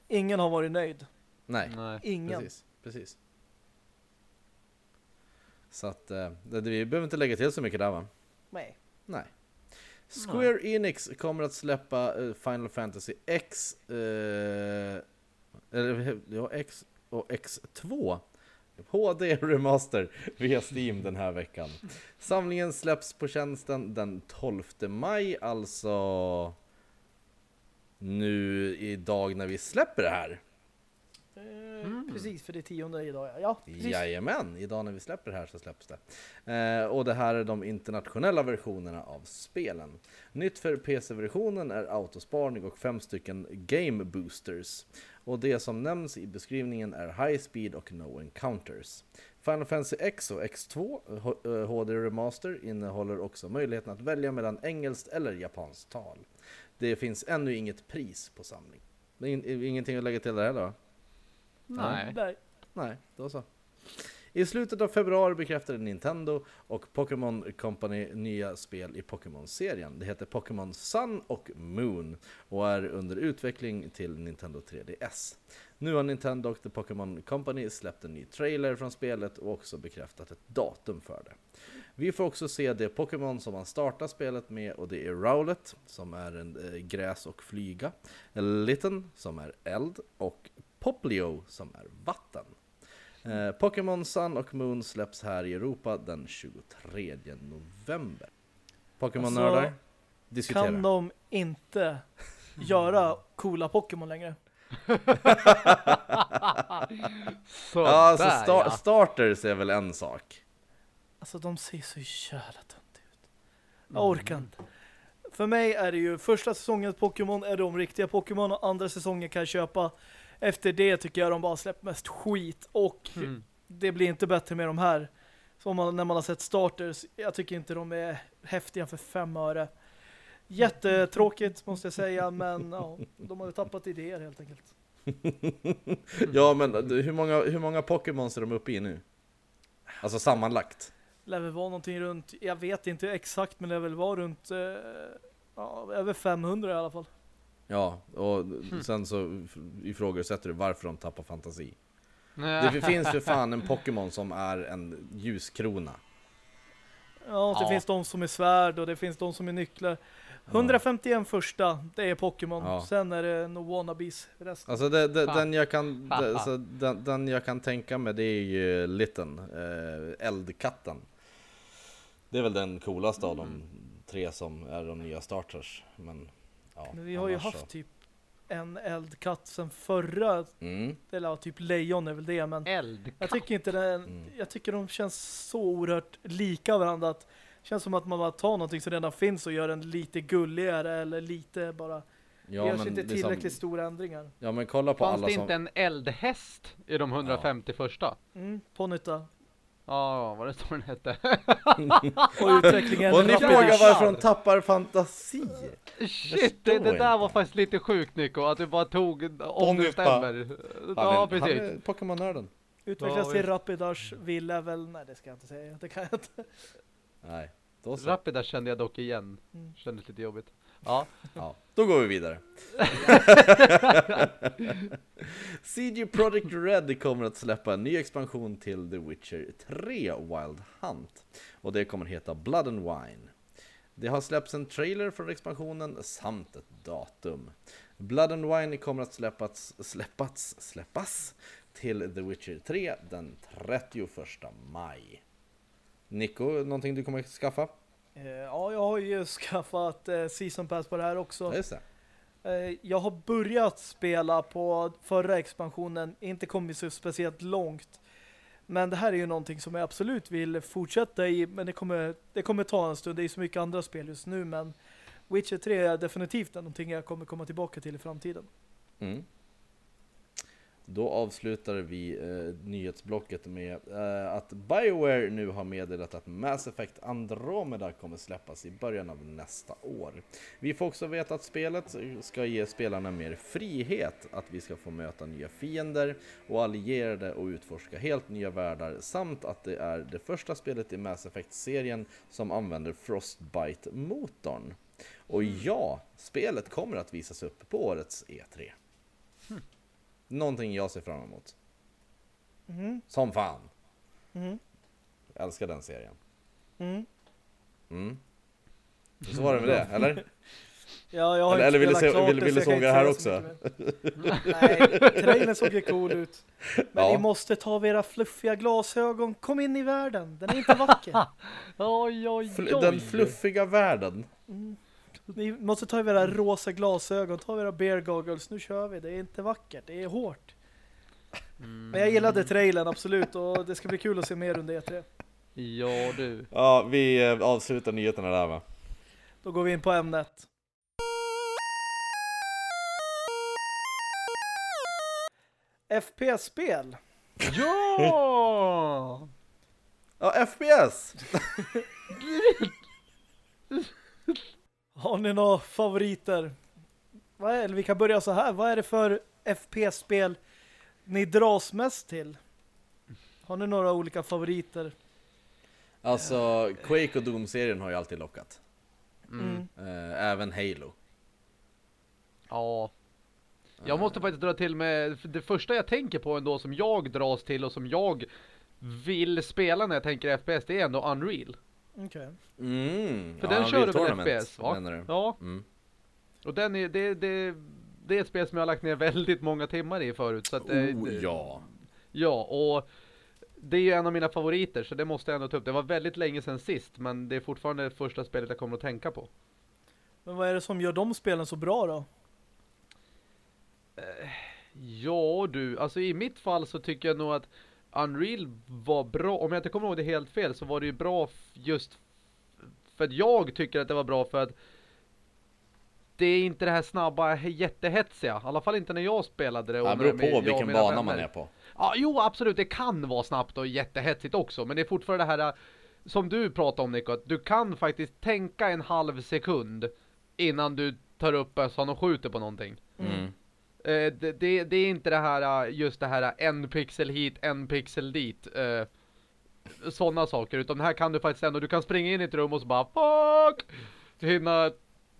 ingen har varit nöjd. Nej, Nej. Ingen. precis. precis. Så att eh, det, vi behöver inte lägga till så mycket där va? Nej. Nej. Square Enix kommer att släppa eh, Final Fantasy X, eh, eller ja, X och X2 HD Remaster via Steam den här veckan. Samlingen släpps på tjänsten den 12 maj, alltså nu idag när vi släpper det här. Eh, Precis, för det är tionde idag. ja. Precis. Jajamän, idag när vi släpper det här så släpps det. Eh, och det här är de internationella versionerna av spelen. Nytt för PC-versionen är autosparning och fem stycken game boosters. Och det som nämns i beskrivningen är high speed och no encounters. Final Fantasy X och X2 H- eh, HD Remaster innehåller också möjligheten att välja mellan engelskt eller japanskt tal. Det finns ännu inget pris på samling. Ingenting att lägga till där heller va? Nej. Nej. Nej, då så. I slutet av februari bekräftade Nintendo och Pokémon Company nya spel i Pokémon-serien. Det heter Pokémon Sun och Moon och är under utveckling till Nintendo 3DS. Nu har Nintendo och The Pokémon Company släppt en ny trailer från spelet och också bekräftat ett datum för det. Vi får också se det Pokémon som man startar spelet med och det är Rowlet som är en eh, gräs och flyga, Litten som är eld och Poplio som är vatten. Eh, Pokémon Sun och Moon släpps här i Europa den 23 november. Pokémon-nördar, Alltså, diskutera. Kan de inte göra coola Pokémon längre? Så ja, alltså där, sta- ja. starters är väl en sak. Alltså de ser så jävla tunt ut. Jag orkar inte. För mig är det ju första säsongens Pokémon är de riktiga Pokémon och andra säsongen kan jag köpa. Efter det tycker jag de bara släppt mest skit och Mm. det blir inte bättre med de här. Som man, när man har sett starters. Jag tycker inte de är häftiga för fem öre. Jättetråkigt måste jag säga, men ja, de har ju tappat idéer helt enkelt. ja, men hur många, hur många Pokémons är de uppe i nu? Alltså sammanlagt. Lär väl vara någonting runt, jag vet inte exakt, men det väl vara runt eh, ja, över 500 i alla fall. Ja, och sen så ifrågasätter du varför de tappar fantasi. Det finns för fan en Pokémon som är en ljuskrona. Ja, det Ja. finns de som är svärd och det finns de som är nycklar. 151 första, det är Pokémon. Ja. Sen är det no wannabes resten. Alltså det, det, den, jag kan, det, alltså den, den jag kan tänka mig det är ju Litten, eh, Eldkatten. Det är väl den coolaste av de tre som är de nya starters. Men, ja, Men vi har ju haft så. typ en eldkatt sen förra, Mm. eller ja, typ lejon är väl det, men Eld. jag tycker inte den, Mm. jag tycker de känns så oerhört lika varandra att det känns som att man bara tar någonting som redan finns och gör den lite gulligare eller lite bara, Ja, görs men inte liksom- tillräckligt stora ändringar. Ja men kolla på Fanns alla det som... inte en eldhäst i de 150 första? Mm, på nytta. Ja, vad det så den hette. Och utvecklingen Och ni frågar varför de tappar fantasi? Shit, det, det där var faktiskt lite sjukt Nico, att du bara tog, om det nytta. stämmer. Ja, är- precis. Pokémon-nörden. Utvecklas Ja, till visst. Rapidash vill är väl, nej det ska jag inte säga, det kan jag inte. Nej, då så. Rapida kände jag dock igen. Mm. Kändes lite jobbigt. Ja. Ja, då går vi vidare. CG Projekt Red kommer att släppa en ny expansion till The Witcher 3 Wild Hunt. Och det kommer heta Blood and Wine. Det har släppts en trailer från expansionen samt ett datum. Blood and Wine kommer att släppas, släppas, släppas till The Witcher 3 den 31 maj. Nico, någonting du kommer att skaffa? Eh, ja, jag har ju skaffat eh, Season Pass på det här också. Just det. Eh, jag har börjat spela på förra expansionen, inte kommit så speciellt långt. Men det här är ju någonting som jag absolut vill fortsätta i, men det kommer, det kommer ta en stund. Det är så mycket andra spel just nu, men Witcher 3 är definitivt någonting jag kommer komma tillbaka till i framtiden. Mm. Då avslutar vi eh, nyhetsblocket med eh, att Bioware nu har meddelat att Mass Effect Andromeda kommer släppas i början av nästa år. Vi får också veta att spelet ska ge spelarna mer frihet, att vi ska få möta nya fiender och allierade och utforska helt nya världar samt att det är det första spelet i Mass Effect-serien som använder Frostbite-motorn. Och ja, spelet kommer att visas upp på årets E3. Någonting jag ser fram emot. Mm. Som fan. Mm. Jag älskar den serien. Mm. Mm. Så var det med det, eller? Ja, jag har Eller- inte eller vill se- klart vill- det, vill kan såga det här säga så mycket mer. Nej, trailern såg ju cool ut. Men Ja. ni måste ta av era fluffiga glasögon. Kom in i världen. Den är inte vacker. Oj, oj, oj. den fluffiga världen. Ni måste ta av era rosa glasögon. Ta av era bear goggles. Nu kör vi. Det är inte vackert. Det är hårt. Mm. Men jag gillade trailern, absolut. Och det ska bli kul att se mer under E3. Ja, du. Ja, vi eh, avslutar nyheterna där va? Då går vi in på ämnet. FPS-spel. Ja! Ja, FPS! Har ni några favoriter? Vad är, eller vi kan börja så här. Vad är det för FPS-spel ni dras mest till? Har ni några olika favoriter? Alltså, Quake och Doom-serien har ju alltid lockat. Mm. Eh, även Halo. Ja. Jag måste faktiskt dra till med det första jag tänker på ändå som jag dras till och som jag vill spela när jag tänker FPS det är ändå Unreal. Okej. Mm. För ja, den kör Real du väl FPS va? menar du? Ja. Mm. Och den är, det, det, det är ett spel som jag har lagt ner väldigt många timmar i förut. Så att, Oh, det- ja. Ja, och det är ju en av mina favoriter så det måste jag ändå ta upp. Det var väldigt länge sedan sist men det är fortfarande det första spelet jag kommer att tänka på. Men vad är det som gör de spelen så bra då? Ja du, alltså i mitt fall så tycker jag nog att Unreal var bra, om jag inte kommer ihåg det helt fel så var det ju bra just för att jag tycker att det var bra för att det är inte det här snabba jättehetsiga, i alla fall inte när jag spelade det. Det beror med- på och vilken bana vänner. man är på. Ja, jo absolut, det kan vara snabbt och jättehetsigt också, men det är fortfarande det här som du pratar om Nico, att du kan faktiskt tänka en halv sekund innan du tar upp bössan och skjuter på någonting. Mm. Eh, det, det, det är inte det här, eh, just det här en pixel hit, en pixel dit. Eh, Sådana saker, utan här kan du faktiskt ändå, du kan springa in i ett rum och så bara fuck! Hinna,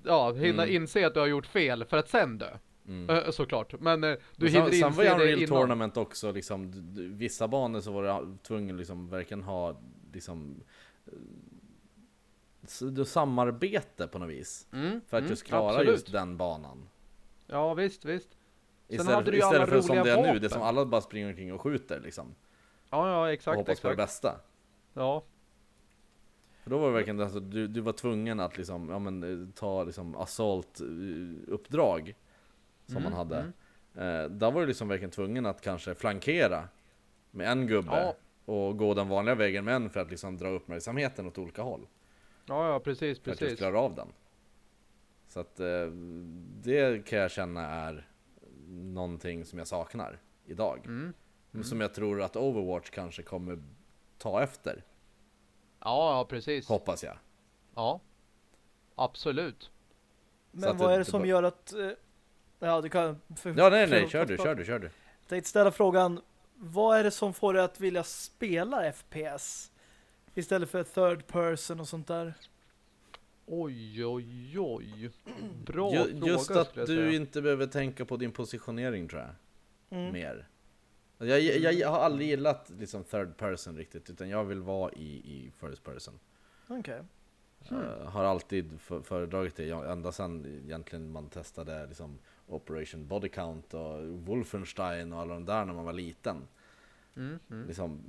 ja, hinna Mm. inse att du har gjort fel för att sen dö. Mm. Eh, såklart. Men eh, du Men hinner sen, sen var ju inse det Unreal innan. Tournament också liksom, vissa banor så var du tvungen liksom verkligen ha liksom eh, du samarbete på något vis. Mm, För att mm, just klara absolut. just den banan. Ja, visst, visst. Istället, hade du istället för som det är nu, det som alla bara springer omkring och skjuter liksom. Ja, ja, och exakt, hoppas på det exakt. bästa. Ja. För då var det verkligen alltså, du, du var tvungen att liksom, ja, men, eh, ta liksom assault-uppdrag som Mm, man hade. mm. Eh, där var du liksom verkligen tvungen att kanske flankera med en gubbe Ja. och gå den vanliga vägen med en för att liksom dra uppmärksamheten åt olika håll. Ja, ja, precis, För att just precis. klara av den. Så att eh, det kan jag känna är någonting som jag saknar idag. Mm. Som jag tror att Overwatch kanske kommer ta efter. Ja, ja, precis. Hoppas jag. Ja. Absolut. Men vad är det som gör att... eh, Ja, du kan... För, Ja nej nej, kör du, kör du, kör du. Jag tänkte ställa frågan, vad är det som får dig att vilja spela FPS? Istället för third person och sånt där. Oj, oj, oj. Bra Ju, fråga just att du säga. inte behöver tänka på din positionering tror jag. Mm. Mer. Jag, jag, jag har aldrig gillat liksom third person riktigt, utan jag vill vara i, i first person. Okej. Uh, har alltid för, föredragit det, ända sedan egentligen man testade liksom Operation Body Count och Wolfenstein och alla de där när man var liten. Mm, mm. Liksom,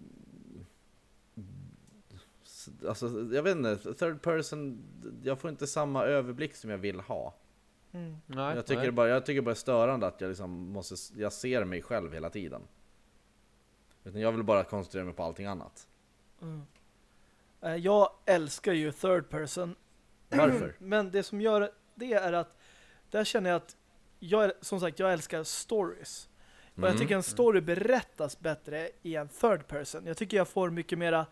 alltså jag vet inte, third person, jag får inte samma överblick som jag vill ha. Mm. Nej, jag, tycker nej. bara, jag tycker bara det är störande att jag liksom måste, jag ser mig själv hela tiden. Utan jag vill bara koncentrera mig på allting annat. Mm. Eh, Jag älskar ju third person. Varför? Men det som gör det är att där känner jag att jag, som sagt, jag älskar stories. Och jag Mm. tycker en story berättas bättre i en third person. Jag tycker jag får mycket mera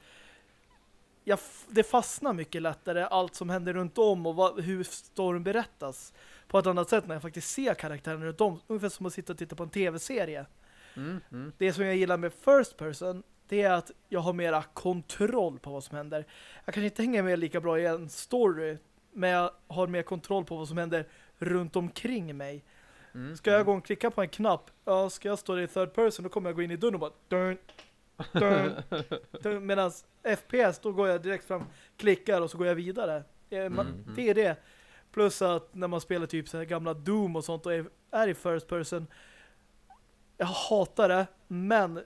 jag, det fastnar mycket lättare allt som händer runt om och vad, hur storyn berättas på ett annat sätt när jag faktiskt ser karaktären runt om. Ungefär som att sitta och titta på en tv-serie. Mm, mm. Det som jag gillar med first person det är att jag har mera kontroll på vad som händer. Jag kanske inte hänger med lika bra i en story men jag har mer kontroll på vad som händer runt omkring mig. Mm, Ska jag gå och klicka på en knapp, ja, ska jag stå i third person då kommer jag gå in i dörren och bara dun, dun, dun. Medan FPS då går jag direkt fram, klickar och så går jag vidare. Eh, ma- Mm, Det är det. Plus att när man spelar typ så gamla Doom och sånt och är, är i first person jag hatar det, men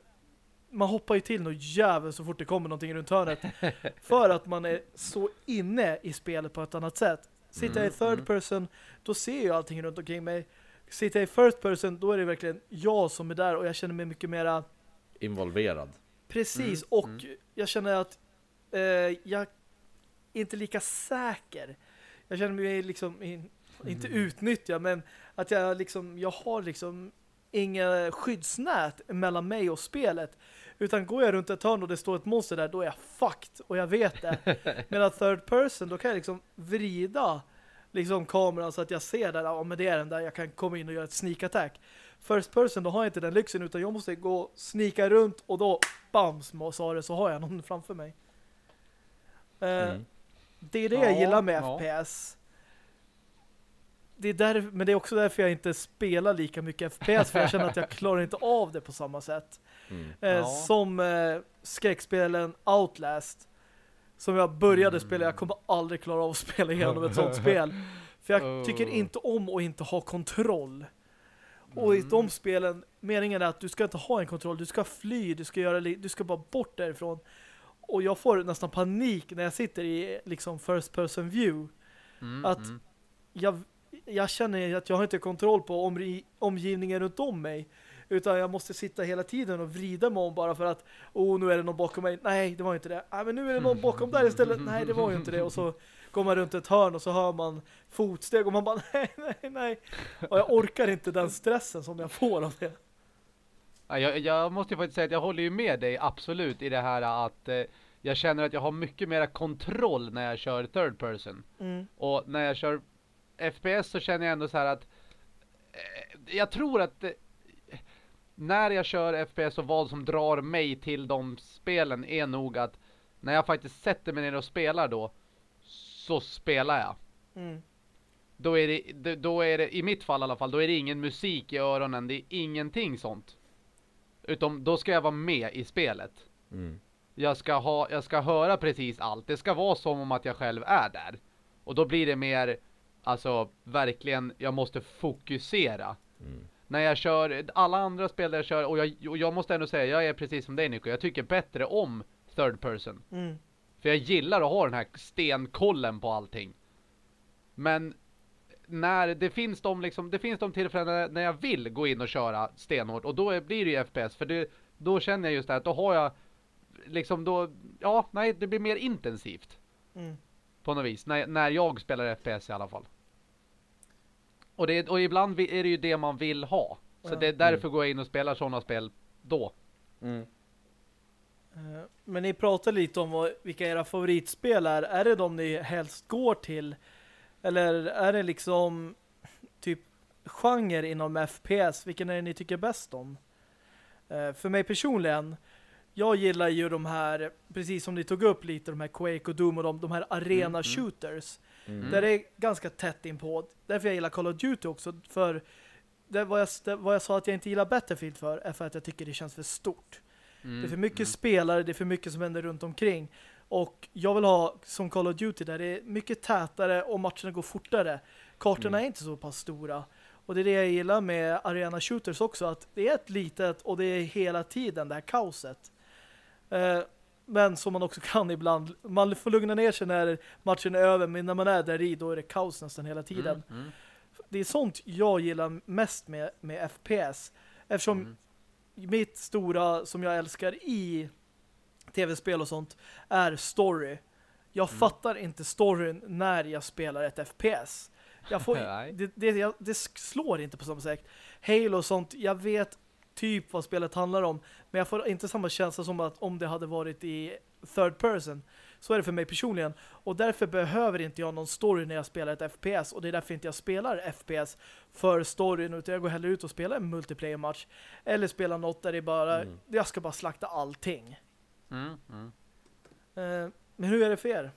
man hoppar ju till något jävel så fort det kommer någonting runt hörnet. för att man är så inne i spelet på ett annat sätt. Sitter jag i Mm, third mm. person, då ser jag allting runt omkring mig. Sitter jag i first person, då är det verkligen jag som är där och jag känner mig mycket mera Involverad. Precis. Mm, och mm. jag känner att eh, jag är inte lika säker. Jag känner mig liksom in, inte Mm. utnyttjad, men att jag liksom, jag har liksom inga skyddsnät mellan mig och spelet. Utan går jag runt ett hörn och det står ett monster där, då är jag fucked. Och jag vet det. Medan third person, då kan jag liksom vrida liksom kameran så att jag ser där, ja men det är den där, jag kan komma in och göra ett sneak attack. First person, då har jag inte den lyxen utan jag måste gå snika runt och då, bam, sa det, så har jag någon framför mig. Eh, Mm. det är det jag Ja, gillar med ja. FPS. Det är där, men det är också därför jag inte spelar lika mycket FPS för jag känner att jag klarar inte av det på samma sätt. Mm. Eh, Ja. Som eh, skräckspelen Outlast som jag började Mm. spela. Jag kommer aldrig klara av att spela igenom ett sånt spel. För jag Oh. tycker inte om att inte ha kontroll. Och i Mm. de spelen, meningen är att du ska inte ha en kontroll. Du ska fly, du ska, göra, du ska bara bort därifrån. Och jag får nästan panik när jag sitter i liksom first person view. Mm, att- mm. Jag, jag känner att jag har inte kontroll på omri- omgivningen runt om mig. Utan jag måste sitta hela tiden och vrida mig om bara för att oh, nu är det någon bakom mig. Nej, det var inte det. Nej, men nu är det någon bakom där istället. Nej, det var ju inte det. Och så går man runt ett hörn och så hör man fotsteg och man bara nej, nej, nej. Och jag orkar inte den stressen som jag får av det. Ja, jag, jag måste ju faktiskt säga att jag håller ju med dig absolut i det här att eh, jag känner att jag har mycket mera kontroll när jag kör third person. Mm. Och när jag kör FPS så känner jag ändå så här att eh, jag tror att eh, när jag kör FPS och vad som drar mig till de spelen är nog att när jag faktiskt sätter mig ner och spelar då så spelar jag. Mm. Då är det, då är det, i mitt fall i alla fall, då är det ingen musik i öronen, det är ingenting sånt. Utom då ska jag vara med i spelet. Mm. Jag ska, ha, jag ska höra precis allt. Det ska vara som om att jag själv är där. Och då blir det mer, alltså verkligen, jag måste fokusera. Mm. När jag kör, alla andra spel där jag kör, och jag, och jag måste ändå säga, jag är precis som dig Nico, jag tycker bättre om third person. Mm. För jag gillar att ha den här stenkollen på allting. Men när det finns de liksom, det finns de tillfällen när- jag vill gå in och köra stenhårt och då blir det ju FPS för det, då känner jag just det här, att då har jag liksom då, ja, nej, det blir mer intensivt Mm. på något vis när, när jag spelar FPS i alla fall. Och, det, och ibland är det ju det man vill ha. Så Ja. det är därför går jag in och spelar sådana spel då. Mm. Eh, Men ni pratar lite om vad, vilka era favoritspel är. Är det de ni helst går till? Eller är det liksom typ genre inom FPS? Vilken är det ni tycker bäst om? Eh, För mig personligen, jag gillar ju de här, precis som ni tog upp lite, de här Quake och Doom och de, de här arena Mm, mm. shooters. Mm. Där det är ganska tätt inpå. Därför jag gillar Call of Duty också. För det vad, jag, det vad jag sa att jag inte gillar Battlefield för är för att jag tycker det känns för stort. Mm, Det är för mycket mm. spelare, det är för mycket som händer runt omkring. Och jag vill ha som Call of Duty där det är mycket tätare och matcherna går fortare. Kartorna Mm. är inte så pass stora. Och det är det jag gillar med Arena Shooters också, att det är ett litet och det är hela tiden det här kaoset. Eh, men som man också kan ibland, man får lugna ner sig när matchen är över, men när man är där i då är det kaos nästan hela tiden. Mm, mm. Det är sånt jag gillar mest med, med FPS. Eftersom Mm. Mitt stora som jag älskar i tv-spel och sånt är story. Jag Mm. fattar inte storyn när jag spelar ett FPS. Jag får, det, det, jag, det slår inte på samma sätt. Halo och sånt, jag vet typ vad spelet handlar om. Men jag får inte samma känsla som att om det hade varit i third person. Så är det för mig personligen. Och därför behöver inte jag någon story när jag spelar ett FPS. Och det är därför inte jag spelar FPS för storyn. Utan jag går hellre ut och spelar en multiplayer-match. Eller spelar något där det bara, Mm. jag ska bara slakta allting. Mm, mm. Eh, men hur är det för er?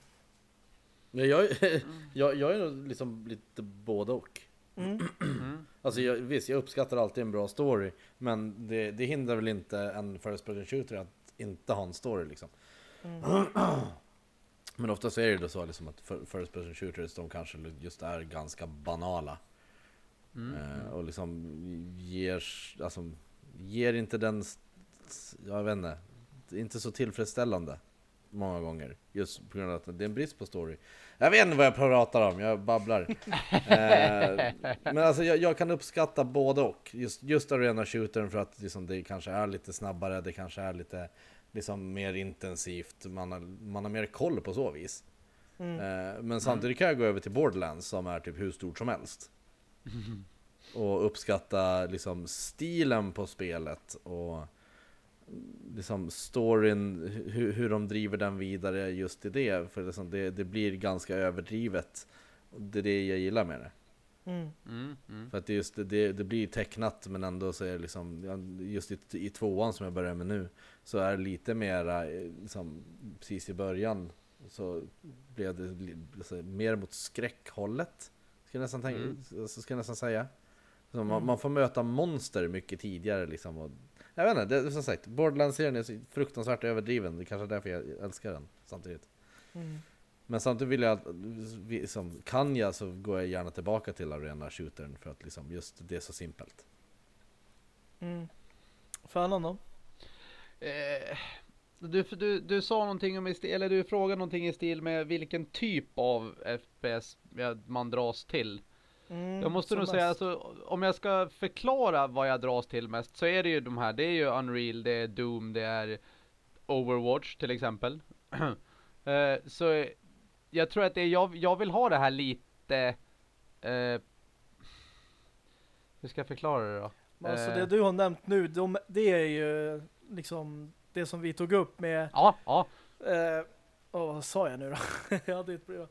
Ja, jag, jag, jag är nog liksom lite både och. Mm. Mm. Alltså jag, visst, jag uppskattar alltid en bra story, men det, det hindrar väl inte en first person shooter att inte ha en story liksom. Mm. Men ofta så är det då så liksom att fir- first person shooters, de kanske just är ganska banala. Mm. Eh, och liksom ger, alltså, ger inte den, jag vet inte, inte så tillfredsställande många gånger. Just på grund av att det är en brist på story. Jag vet inte vad jag pratar om, jag babblar. eh, men alltså jag, jag kan uppskatta både och. Just, just arena shootern för att liksom, det kanske är lite snabbare, det kanske är lite liksom, mer intensivt, man har, man har mer koll på så vis. Mm. Eh, men samtidigt kan jag gå över till Borderlands som är typ hur stort som helst. Och uppskatta liksom stilen på spelet och liksom storyn, hur, hur de driver den vidare just i det. För liksom det, det blir ganska överdrivet. Och Det är det jag gillar med det. Mm. Mm, mm. För att det, just, det- det, det blir tecknat men ändå så är det liksom, just i, i tvåan som jag börjar med nu, så är lite mera, eh, liksom, precis i början, så blev det alltså, mer mot skräckhållet. Ska jag nästan, tänka, Mm. så ska jag nästan säga. Man, Mm. man får möta monster mycket tidigare liksom. Och, jag vet inte, det, som sagt, Borderlands-serien är så fruktansvärt överdriven, det är kanske är därför jag älskar den samtidigt. Mm. Men samtidigt vill jag, liksom, kan jag så går jag gärna tillbaka till arena shootern för att liksom just det är så simpelt. Mm. För annan då? Eh, du, du, du sa någonting om, eller du frågade någonting i stil med vilken typ av FPS man dras till. Mm, Jag måste nog säga, mest. alltså, om jag ska förklara vad jag dras till mest så är det ju de här, det är ju Unreal, det är Doom, det är Overwatch till exempel. Eh, så jag tror att det är, jag, jag vill ha det här lite, eh, hur ska jag förklara det då? Alltså eh. det du har nämnt nu, de, det är ju liksom det som vi tog upp med Ja, ja, eh, åh, vad sa jag nu då? jag hade ett bra.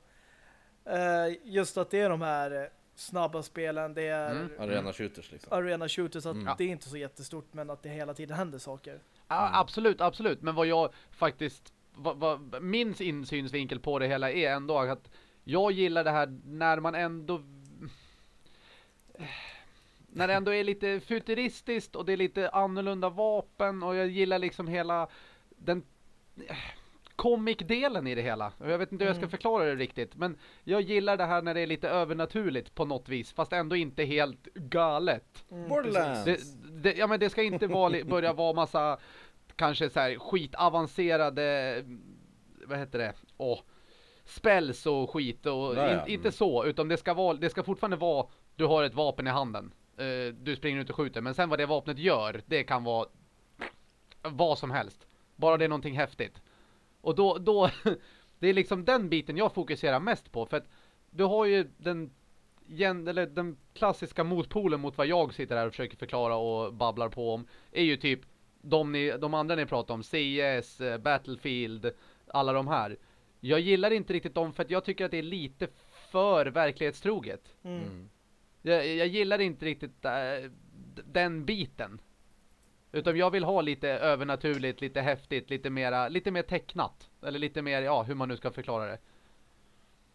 Eh, just att det är de här eh, snabba spelen, det är Mm. Arena shooters liksom. arena shooters, att Mm. det är inte så jättestort men att det hela tiden händer saker. Ja, absolut, absolut. Men vad jag faktiskt, vad, vad, min insynsvinkel på det hela är ändå att jag gillar det här när man ändå när det ändå är lite futuristiskt och det är lite annorlunda vapen och jag gillar liksom hela den comic-delen i det hela. Jag vet inte hur jag ska Mm. förklara det riktigt, men jag gillar det här när det är lite övernaturligt på något vis, fast ändå inte helt galet. Mm, Borderlands! Det, det, ja men det ska inte vara, börja vara massa kanske så här skitavancerade vad heter det? Åh, spells och skit och in, inte så utan det ska vara det ska fortfarande vara du har ett vapen i handen. Eh, du springer ut och skjuter men sen vad det vapnet gör det kan vara vad som helst. Bara det är någonting häftigt. Och då då det är liksom den biten jag fokuserar mest på för att du har ju den gen, eller den klassiska motpolen mot vad jag sitter här och försöker förklara och babblar på om är ju typ de, ni, de andra ni pratar om, CS, eh, Battlefield, alla de här. Jag gillar inte riktigt dem för att jag tycker att det är lite för verklighetstroget. Mm. Mm. Jag, jag gillar inte riktigt äh, den biten. Utan jag vill ha lite övernaturligt, lite häftigt, lite mera, lite mer tecknat. Eller lite mer, ja, hur man nu ska förklara det.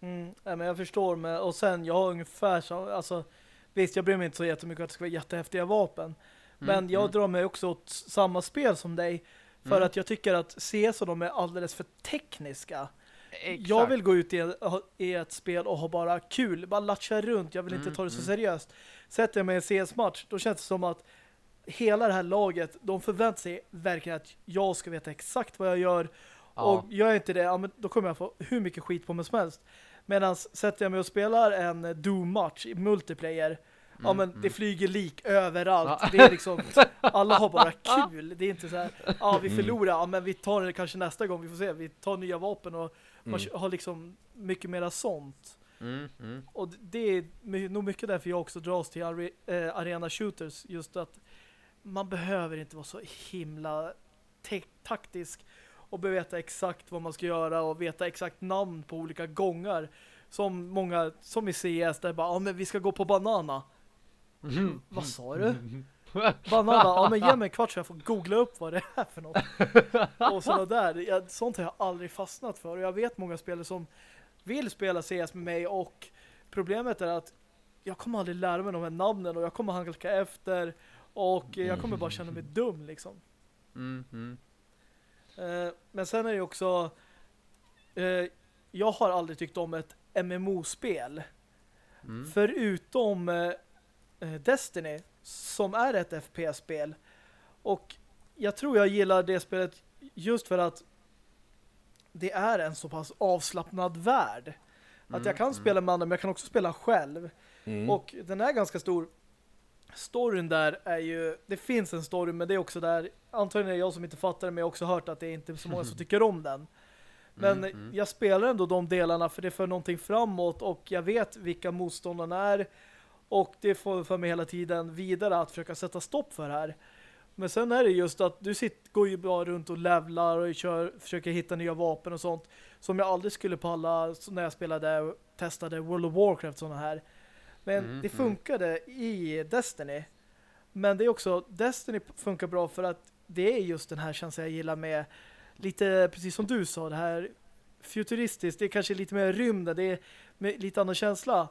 Mm, ja, men jag förstår med, och sen jag har ungefär så, alltså visst jag bryr mig inte så jättemycket att det ska vara jättehäftiga vapen men jag mm. drar mig också åt samma spel som dig För Mm. att jag tycker att CS och de är alldeles för tekniska. Exakt. Jag vill gå ut i, i ett spel och ha bara kul, bara latcha runt. Jag vill inte Mm, ta det så mm. seriöst. Sätter jag mig i en CS-match, då känns det som att hela det här laget, de förväntar sig verkligen att jag ska veta exakt vad jag gör. Ja. Och gör jag inte det, ja, men då kommer jag få hur mycket skit på mig som helst. Medan sätter jag mig och spelar en Doom-match i multiplayer, ja men det flyger lik överallt. Mm, Ja. Det är liksom, alla har bara kul. Det är inte så här, ja vi Mm. förlorar, ja men vi tar det kanske nästa gång, vi får se. Vi tar nya vapen och man Mm. har liksom mycket mera sånt. Mm, mm. Och det är nog mycket därför jag också dras till are eh, arena shooters. Just att man behöver inte vara så himla taktisk och behöva veta exakt vad man ska göra och veta exakt namn på olika gångar. Som många, som i CS där bara, ja men vi ska gå på banana. Mm. Vad sa du? Banana, ja men ge mig en kvart så jag får googla upp vad det är för något. Och sådana där, sånt har jag aldrig fastnat för. Och jag vet många spelare som vill spela CS med mig och problemet är att jag kommer aldrig lära mig de här namnen och jag kommer halka efter och jag kommer bara känna mig dum liksom. Mm, mm. Eh, men sen är det också eh, jag har aldrig tyckt om ett MMO-spel. Mm. Förutom eh, Destiny som är ett FPS-spel. Och jag tror jag gillar det spelet just för att det är en så pass avslappnad värld. Att jag kan spela med andra men jag kan också spela själv. Mm. Och den är ganska stor. Storyn där är ju, det finns en story men det är också där, antagligen är det jag som inte fattar det men jag har också hört att det är inte så många som tycker om den. Men Mm, mm. jag spelar ändå de delarna för det för någonting framåt och jag vet vilka motståndarna är och det får för mig hela tiden vidare att försöka sätta stopp för det här. Men sen är det just att du sitter, går ju bara runt och levlar och kör, försöker hitta nya vapen och sånt som jag aldrig skulle palla när jag spelade testade World of Warcraft sådana här. Men Mm, det mm. funkade i Destiny. Men det är också, Destiny funkar bra för att det är just den här känslan jag gillar med lite, precis som du sa, det här futuristiskt, det är kanske lite mer rymden, det är med lite annan känsla.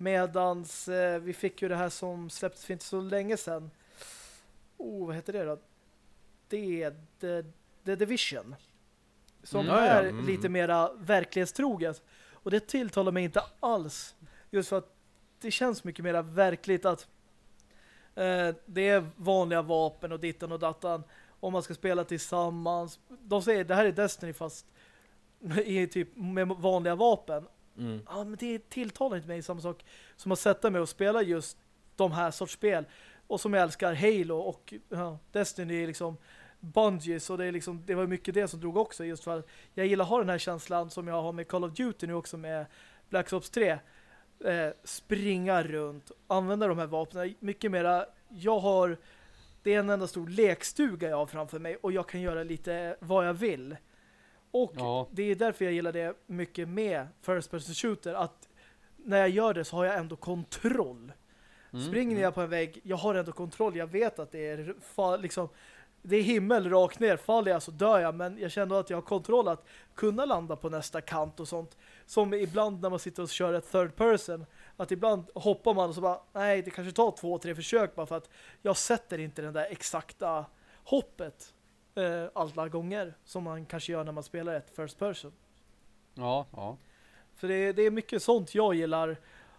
Medans eh, vi fick ju det här som släpptes för inte så länge sedan. Oh, vad heter det då? Det är The, The Division. Som Mm. Är Mm. lite mera verklighetstroget. Och det tilltalar mig inte alls. Just för att det känns mycket mer verkligt att eh, det är vanliga vapen och dittan och dattan. Om man ska spela tillsammans. De säger det här är Destiny fast i typ med vanliga vapen. Mm. Ja, men det tilltalar inte mig samma sak som att sätta mig och spela just de här sorts spel. Och som jag älskar Halo och ja, Destiny är liksom Bungie och det är liksom det var mycket det som drog också just för att jag gillar att ha den här känslan som jag har med Call of Duty nu också med Black Ops 3. Eh, springa runt, använda de här vapnen mycket mera. Jag har det är en enda stor lekstuga jag har framför mig och jag kan göra lite vad jag vill. Och Ja. det är därför jag gillar det mycket med First Person Shooter att när jag gör det så har jag ändå kontroll. Mm, Springer jag på en vägg, jag har ändå kontroll. Jag vet att det är liksom det är himmel rakt ner. Faller jag så dör jag. Men jag känner att jag har kontroll att kunna landa på nästa kant och sånt. Som ibland när man sitter och kör ett third person. Att ibland hoppar man och så bara, nej det kanske tar två, tre försök bara för att jag sätter inte den där exakta hoppet eh, alla gånger. Som man kanske gör när man spelar ett first person. Ja, ja. För det, det är mycket sånt jag gillar.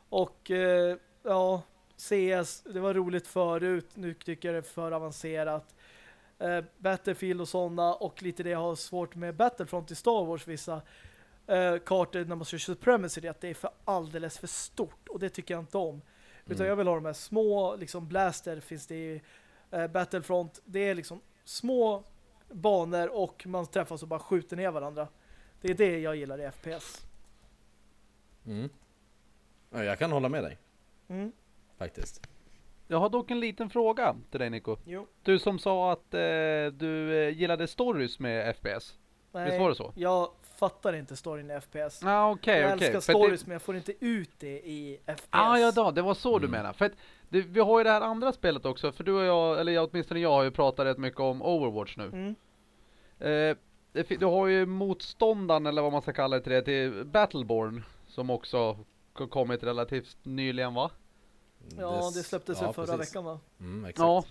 Och eh, ja, CS, det var roligt förut. Nu tycker jag det är för avancerat. Eh, Battlefield och sådana och lite det jag har svårt med Battlefront i Star Wars vissa eh, kartor när man kör Supremacy det är att det är för alldeles för stort och det tycker jag inte om. Utan Mm. jag vill ha de här små liksom blaster finns det i eh, Battlefront. Det är liksom små banor och man träffas och bara skjuter ner varandra. Det är det jag gillar i FPS. Mm. Ja, jag kan hålla med dig, Mm. faktiskt. Jag har dock en liten fråga till dig Nico. Jo. Du som sa att eh, du eh, gillade stories med FPS. Nej, Visst var det så? Jag fattar inte storyn i FPS. Ah, okej, jag okej. älskar För det- stories men jag får inte ut det i FPS. Ah, ja, då, det var så du Mm. menar. För att det, vi har ju det här andra spelet också, för du och jag, eller jag, åtminstone jag har ju pratat rätt mycket om Overwatch nu. Mm. Eh, det, du har ju motståndaren, eller vad man ska kalla det till det, till Battleborn, som också har kommit relativt nyligen va? Ja, det släpptes ja, förra precis. veckan va? Mm, exakt.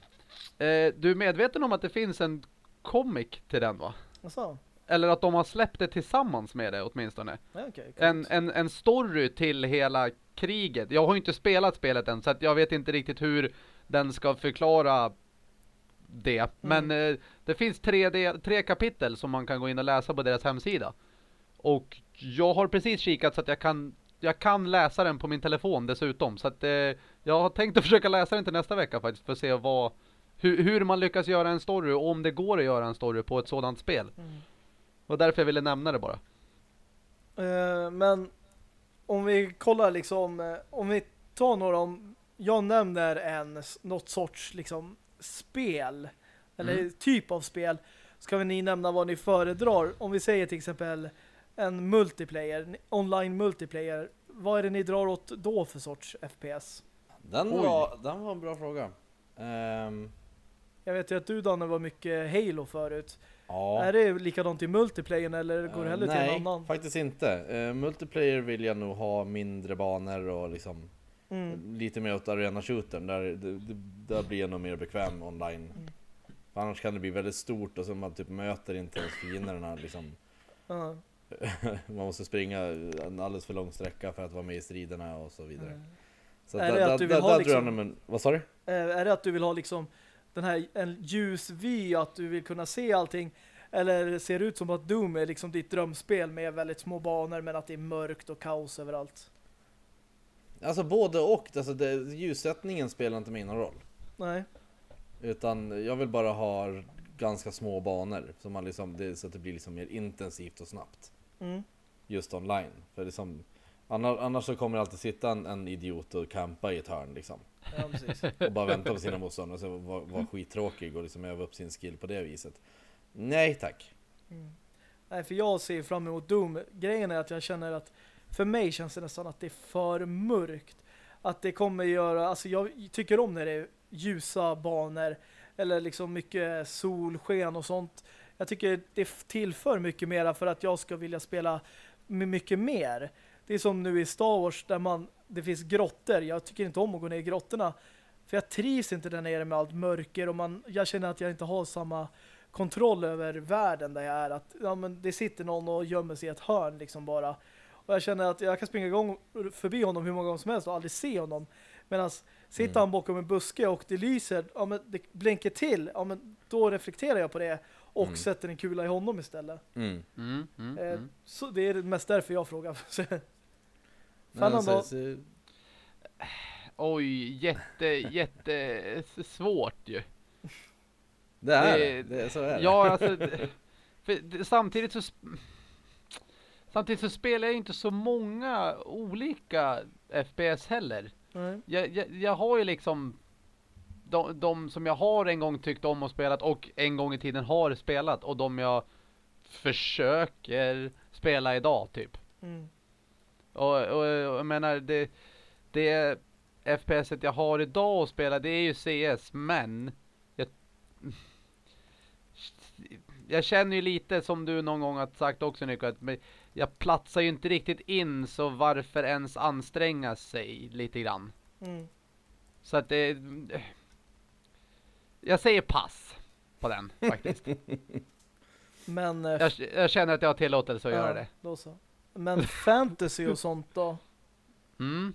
Ja. Eh, du är medveten om att det finns en comic till den va? Alltså, Eller att de har släppt det tillsammans med det åtminstone. ja, okej. En, en, en story till hela kriget. Jag har ju inte spelat spelet än så att jag vet inte riktigt hur den ska förklara det. Men eh, det finns tre, del, tre kapitel som man kan gå in och läsa på deras hemsida. Och jag har precis kikat så att jag kan jag kan läsa den på min telefon dessutom. Så att eh, jag har tänkt att försöka läsa den till nästa vecka faktiskt. För att se vad, hur, hur man lyckas göra en story och om det går att göra en story på ett sådant spel. Mm. Och därför jag ville nämna det bara. Eh, men om vi kollar liksom, eh, om vi tar några om, jag nämner en, något sorts liksom spel, eller Mm. typ av spel, ska vi ni nämna vad ni föredrar. Om vi säger till exempel en multiplayer, online multiplayer, vad är det ni drar åt då för sorts FPS? Den Oj. var, den var en bra fråga. Ehm, Jag vet ju att du Danne var mycket Halo förut. Ja. Är det likadant i multiplayer eller går det Eh, hellre till Nej, en annan? faktiskt inte. Eh, multiplayer vill jag nog ha mindre banor och liksom Mm. lite mer åt arena shootern. Där, där blir jag nog mer bekväm online. Mm. För annars kan det bli väldigt stort och så man typ möter inte ens fienderna liksom. Ja. Man måste springa en alldeles för lång sträcka för att vara med i striderna och så vidare. Så Är där, det att du vill ha liksom- vad sa du? Eh, Är det att du vill ha liksom den här en ljus vy att du vill kunna se allting eller ser det ut som att Doom är liksom ditt drömspel med väldigt små banor men att det är mörkt och kaos överallt? Alltså både och, alltså det, ljussättningen spelar inte någon roll. Nej. Utan jag vill bara ha ganska små banor så, man liksom, det, så att det blir liksom mer intensivt och snabbt. Mm. Just online. För liksom, annars, annars så kommer det alltid sitta en, en idiot och campa i ett hörn liksom. Ja, precis. Och bara vänta på sina motståndare och så vara var skittråkig och liksom öva upp sin skill på det viset. Nej tack. Mm. Nej, för jag ser fram emot Doom. Grejen är att jag känner att för mig känns det nästan att det är för mörkt. Att det kommer göra, alltså jag tycker om när det är ljusa banor eller liksom mycket solsken och sånt. Jag tycker det tillför mycket mera för att jag ska vilja spela med mycket mer. Det är som nu i Star Wars där man, det finns grottor. Jag tycker inte om att gå ner i grottorna. För jag trivs inte där nere med allt mörker och man, jag känner att jag inte har samma kontroll över världen där jag är. Att ja, men det sitter någon och gömmer sig i ett hörn liksom bara. Och jag känner att jag kan springa igång förbi honom hur många gånger som helst och aldrig se honom. Medan sitter Mm. han bakom en buske och det lyser, ja men det blänker till, ja men då reflekterar jag på det och Mm. sätter en kula i honom istället. Mm. Mm, mm, Eh, mm. Så det är mest därför jag frågar. Fan, så, då- så, Oj, jätte, jätte svårt ju. det är Det- det, det, så är det. Ja, alltså, för, samtidigt så samtidigt så spelar jag inte så många olika FPS heller. Nej. Jag, jag, jag har ju liksom de, de som jag har en gång tyckt om och spelat och en gång i tiden har spelat och de jag försöker spela idag typ. Mm. Och, och, och jag menar det, det FPS jag har idag att spela det är ju CS men jag, jag känner ju lite som du någon gång har sagt också Nico att jag platsar ju inte riktigt in så varför ens anstränga sig lite grann. Mm. Så att det jag säger pass på den faktiskt. Men eh, jag, jag känner att jag har tillåtelse att göra det. Då så. Men fantasy och sånt då? Mm.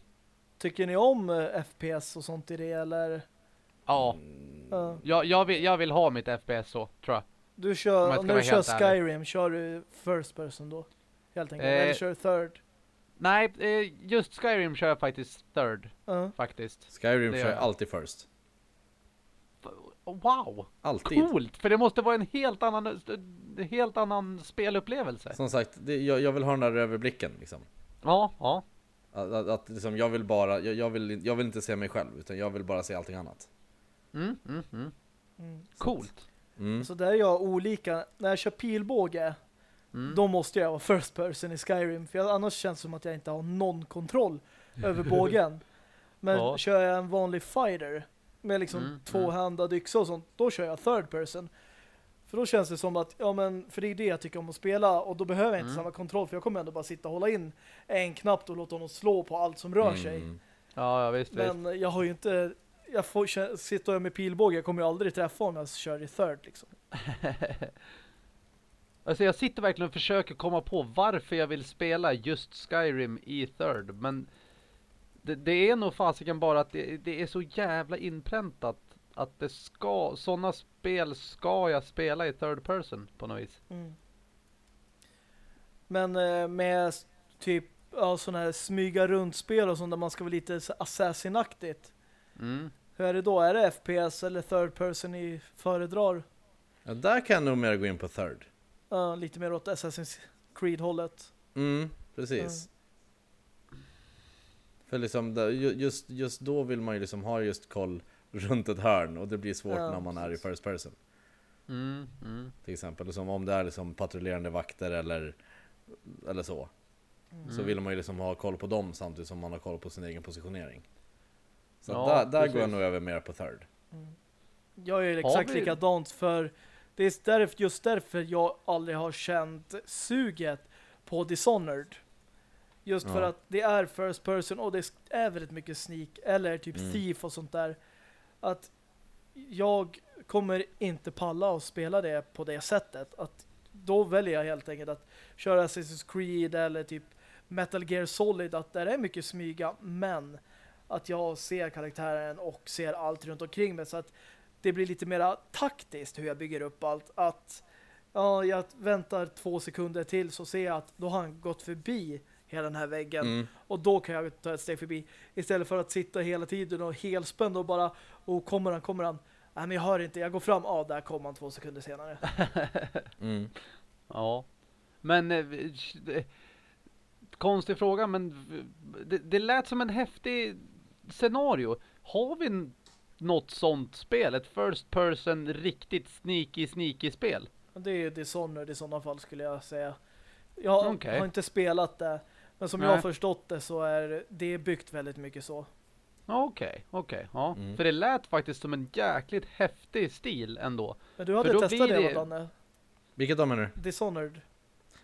Tycker ni om eh, FPS och sånt i det eller? Ja, Ja. jag, jag, vill, jag vill ha mitt FPS så tror jag. Du Om kör, när du kör helt ärlig. Skyrim, kör du first person då? Helt enkelt. Eh, Eller kör third? Nej, eh, just Skyrim kör jag faktiskt third Ja. faktiskt. Skyrim kör jag. alltid first. Wow, Alltid. coolt! För det måste vara en helt annan, en helt annan spelupplevelse. Som sagt, det, jag, jag vill ha den där överblicken liksom. Ja, ja. Att, att, att liksom, jag vill bara, jag, jag, vill, jag vill inte se mig själv, utan jag vill bara se allting annat. Mm, mm, mm. Mm. Coolt. Mm. Så där är jag olika. När jag kör pilbåge, Mm. då måste jag vara first person i Skyrim. För jag, annars känns det som att jag inte har någon kontroll över bågen. Men Ja. kör jag en vanlig fighter med liksom Mm, tvåhandad yxa och sånt, då kör jag third person. För då känns det som att, ja men, för det är det jag tycker om att spela och då behöver jag inte Mm. samma kontroll för jag kommer ändå bara sitta och hålla in en knapp och låta honom slå på allt som rör sig. Mm. Ja, ja visst, visst. Men jag har ju inte, jag får sitter med pilbåge, jag kommer ju aldrig träffa om jag kör i third liksom. Alltså jag sitter verkligen och försöker komma på varför jag vill spela just Skyrim i third. Men det, det är nog fasiken bara att det, det, är så jävla inpräntat att det ska, sådana spel ska jag spela i third person på något vis. Mm. Men eh, med typ ja, sådana här smyga runt-spel och sånt där man ska vara lite assassinaktigt. Mm. Hur är det då? Är det FPS eller third person i föredrar? Ja, där kan nog mer gå in på third. Ja, lite mer åt Assassin's Creed-hållet. Mm, precis. För liksom, just, just då vill man ju liksom ha just koll runt ett hörn och det blir svårt Ja, när man är i first person. Mm, mm, Till exempel, liksom, om det är liksom patrullerande vakter eller, eller så. Så Mm. vill man ju liksom ha koll på dem samtidigt som man har koll på sin egen positionering. Så Ja, där, där går jag nog över mer på third. Jag är exakt vi- likadant för det är därför, just därför jag aldrig har känt suget på Dishonored. Just för Ja. att det är first person och det är väldigt mycket sneak eller typ Mm. thief och sånt där. Att jag kommer inte palla att spela det på det sättet. Att då väljer jag helt enkelt att köra Assassin's Creed eller typ Metal Gear Solid att där är mycket smyga men att jag ser karaktären och ser allt runt omkring mig så att det blir lite mer taktiskt hur jag bygger upp allt. Att ja, jag väntar två sekunder till så ser jag att då har han gått förbi hela den här väggen Mm. och då kan jag ta ett steg förbi istället för att sitta hela tiden och helspänd och bara och kommer han, kommer han nej men jag hör inte, jag går fram, ja där kommer han två sekunder senare Mm. Ja. Men eh, konstig fråga men det, det lät som en häftig scenario. Har vi något sånt spel? Ett first person riktigt sneaky sneaky spel? det är Dishonored i sådana fall skulle jag säga jag Okej. har inte spelat det men som jag Nej. har förstått det så är det byggt väldigt mycket så Ja, Okej, okej. ja. Mm. För det lät faktiskt som en jäkligt häftig stil ändå. men du hade då testat det, det- Danne? Vilket då menar du? Dishonored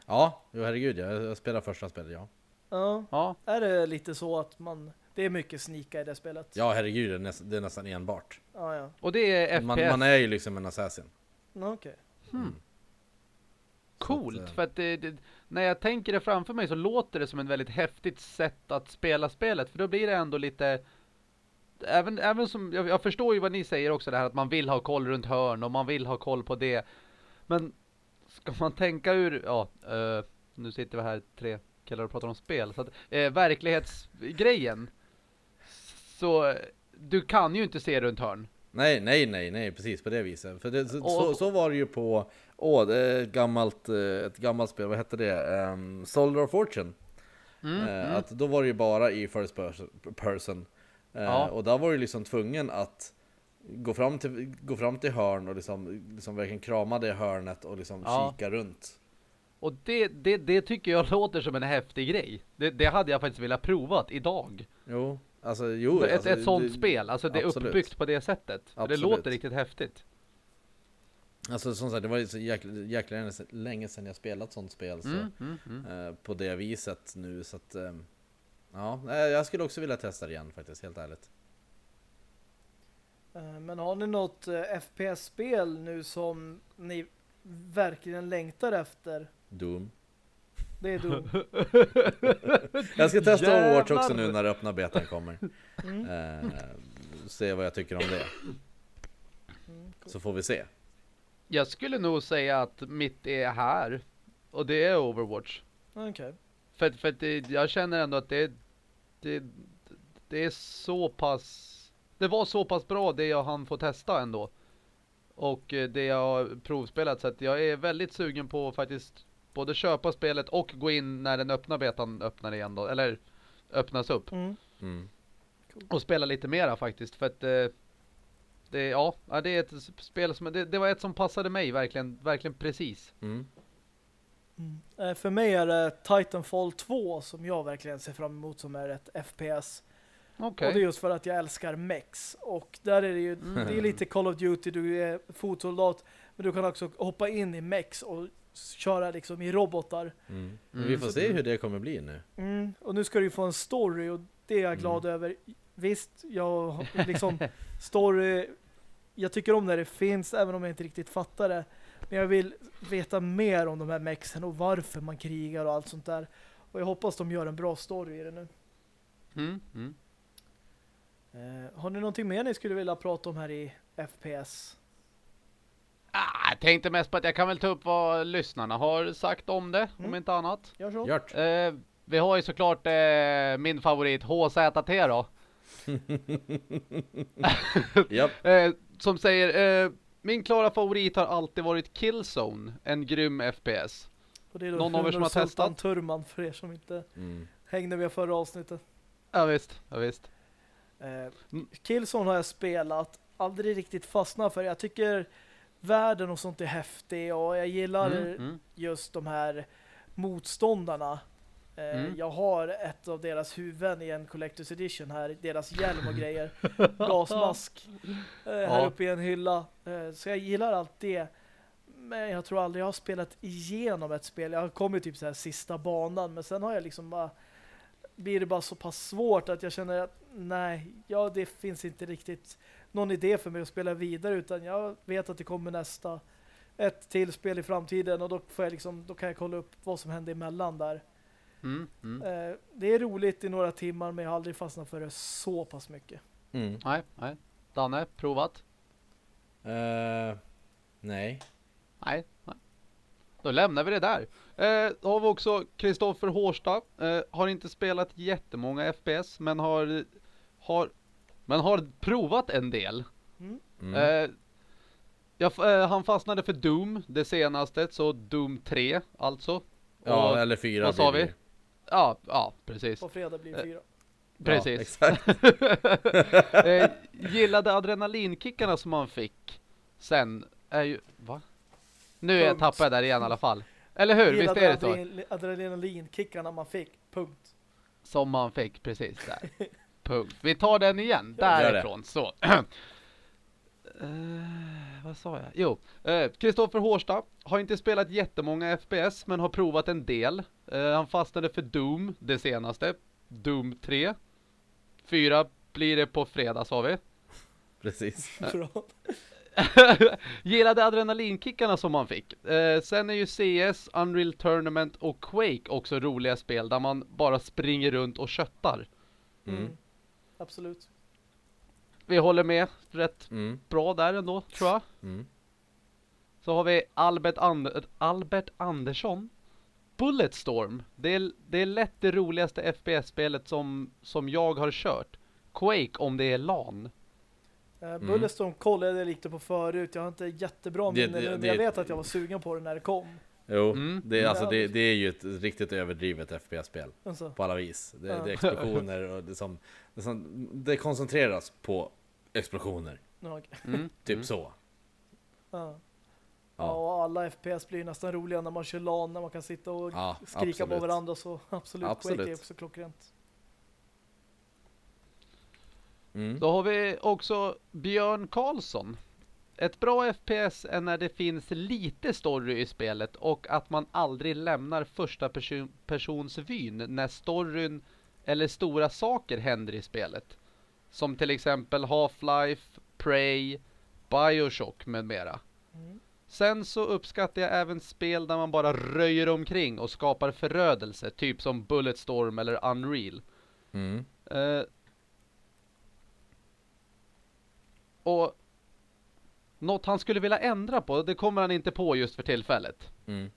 Ja, jo herregud, jag, jag spelar första spelet, ja. ja, Ja, är det lite så att man det är mycket snika i det spelet Ja, herregud, det är, näst, det är nästan enbart. ja, ja. och det är FPS. Man, man är ju liksom en assassin. Okej Hmm. Så Coolt, att, eh, för att det, det, när jag tänker det framför mig så låter det som ett väldigt häftigt sätt att spela spelet. För då blir det ändå lite... Även, även som, jag, jag förstår ju vad ni säger också det här att man vill ha koll runt hörn och man vill ha koll på det. Men ska man tänka ur, ja, eh, nu sitter vi här tre killar och pratar om spel. Så att, eh, verklighetsgrejen. Så du kan ju inte se runt hörn. Nej, nej, nej, nej, precis på det viset. För det, så, Och- så, så var det ju på, åh, det är ett gammalt, eh, ett gammalt spel, vad hette det? Um, Soldier of Fortune. Mm, Eh, mm. Att då var det ju bara i first person. Eh, Ja. Och där var du liksom tvungen att gå fram till, gå fram till hörn och liksom, liksom verkligen krama det hörnet och liksom Ja. kika runt. Och det, det, det tycker jag låter som en häftig grej. Det, det hade jag faktiskt velat provat idag. Jo, alltså jo. ett, alltså, ett sånt det- spel, alltså det är absolut. uppbyggt på det sättet. Det låter riktigt häftigt. Alltså som sagt, det var ju så jäkla, jäkla länge sedan- jag spelat sånt spel. Så. Mm, mm, mm. eh, på det viset nu så att ehm, Ja, eh, jag skulle också vilja testa det igen faktiskt, helt ärligt. Eh, Men har ni något eh, FPS-spel nu som ni verkligen längtar efter? Doom. Det är Doom. Jag ska testa Overwatch också nu när öppna betan kommer. Mm. Eh, se vad jag tycker om det. Mm, cool. Så får vi se. Jag skulle nog säga att mitt är här. Och det är Overwatch. Okej. För, för att det, jag känner ändå att det, det, det är så pass... Det var så pass bra det jag hann få testa ändå. Och eh, det jag har provspelat. Så att jag är väldigt sugen på faktiskt både köpa spelet och gå in när den öppna betan öppnar igen då. Eller öppnas upp. Mm. Mm. Och spela lite mera faktiskt. För att eh, det, ja, det är ett spel som, det, det var ett som passade mig verkligen, verkligen precis. Mm. Mm. Eh, För mig är det Titanfall 2 som jag verkligen ser fram emot som är ett FPS. Okej. Och det är just för att jag älskar mex. Och där är det ju, Mm. det är lite Call of Duty, du är fotsoldat, men du kan också hoppa in i mex och köra liksom i robotar. Mm. Men Mm. vi får se hur det kommer bli nu. Mm. Och nu ska du ju få en story och det är jag glad över. Visst, jag liksom story, jag tycker om när det finns, även om jag inte riktigt fattar det. Men jag vill veta mer om de här mexen och varför man krigar och allt sånt där. Och jag hoppas de gör en bra story i det nu. Mm, mm. Eh, har ni någonting mer ni skulle vilja prata om här i FPS? Ah, jag tänkte mest på att jag kan väl ta upp vad lyssnarna har sagt om det, Mm. om inte annat. Gör så. Gjort. Eh, vi har ju såklart eh, min favorit HZT då. Eh, som säger, eh, min klara favorit har alltid varit Killzone, en grym FPS. Och det är då Någon av er som har Sultan testat? Turman för er som inte Mm. hängde med förra avsnittet. Ja visst, ja visst. Eh, Killzone har jag spelat, aldrig riktigt fastnat för. Jag tycker världen och sånt är häftig och jag gillar Mm, mm. just de här motståndarna. Eh, Mm. Jag har ett av deras huvuden i en Collector's Edition här, deras hjälm och grejer. Gasmask eh, här Ja. uppe i en hylla. Eh, så jag gillar allt det. Men jag tror aldrig jag har spelat igenom ett spel. Jag har kommit typ så här sista banan, men sen har jag liksom bara blir det bara så pass svårt att jag känner att nej, ja det finns inte riktigt någon idé för mig att spela vidare utan jag vet att det kommer nästa ett till spel i framtiden och då får jag liksom då kan jag kolla upp vad som händer emellan där. Mm, mm. Eh, det är roligt i några timmar men jag har aldrig fastnat för det så pass mycket. Mm. Nej, nej. Danne, provat? Eh, nej. Nej, nej. Då lämnar vi det där. Eh, då har vi också Kristoffer Hårsta. Eh, har inte spelat jättemånga FPS men har, har, men har provat en del. Mm. Mm. Eh, jag, eh, han fastnade för Doom, det senaste, så Doom 3 alltså. ja, Och- eller fyra. vad sa vi? Ja, ja, precis. På fredag blir det Eh, fyra. Precis. Ja, eh, gillade adrenalinkickarna som man fick sen är ju... Va? Nu är jag Punkt. tappad där igen i alla fall. Eller hur? Visst Gillade är det så? adrenalin- adrenalinkickarna man fick. Punkt. Som man fick, precis där. Punkt. Vi tar den igen, därifrån. Så. Eh, vad sa jag? Jo, eh, Kristoffer Hårsta har inte spelat jättemånga FPS men har provat en del. Eh, han fastnade för Doom, det senaste. Doom 3. Fyra blir det på fredag sa vi. Precis. Bra. Gillade adrenalinkickarna som man fick. Eh, sen är ju CS, Unreal Tournament och Quake också roliga spel där man bara springer runt och köttar. Mm. Mm. Absolut. Vi håller med rätt Mm. bra där ändå, tror jag. Mm. Så har vi Albert, And Albert Andersson. Bulletstorm. Det är, det är lätt det roligaste FPS-spelet som, som jag har kört. Quake om det är LAN. Uh, Bulletstorm kollade jag lite på förut. Jag har inte jättebra minne det- nu, men det- jag vet att jag var sugen på det när det kom. Jo, Mm. det, är, alltså, Ja. det, det är ju ett riktigt överdrivet FPS-spel Alltså, på alla vis. Det, Ja. det är explosioner och det, som, det, som, det koncentreras på explosioner. Mm. Typ mm. så. ja. Ja. Och alla FPS blir nästan roliga när man kör LAN, när man kan sitta och Ja, skrika på absolut. varandra så absolut, Absolut. Quake är också klockrent. Mm. Då har vi också Björn Karlsson. Ett bra FPS är när det finns lite story i spelet och att man aldrig lämnar första person, persons vyn när storyn eller stora saker händer i spelet. Som till exempel Half-Life, Prey, Bioshock med mera. Mm. Sen så uppskattar jag även spel där man bara röjer omkring och skapar förödelse, typ som Bulletstorm eller Unreal. Mm. Eh, och något han skulle vilja ändra på, det kommer han inte på just för tillfället. Mm.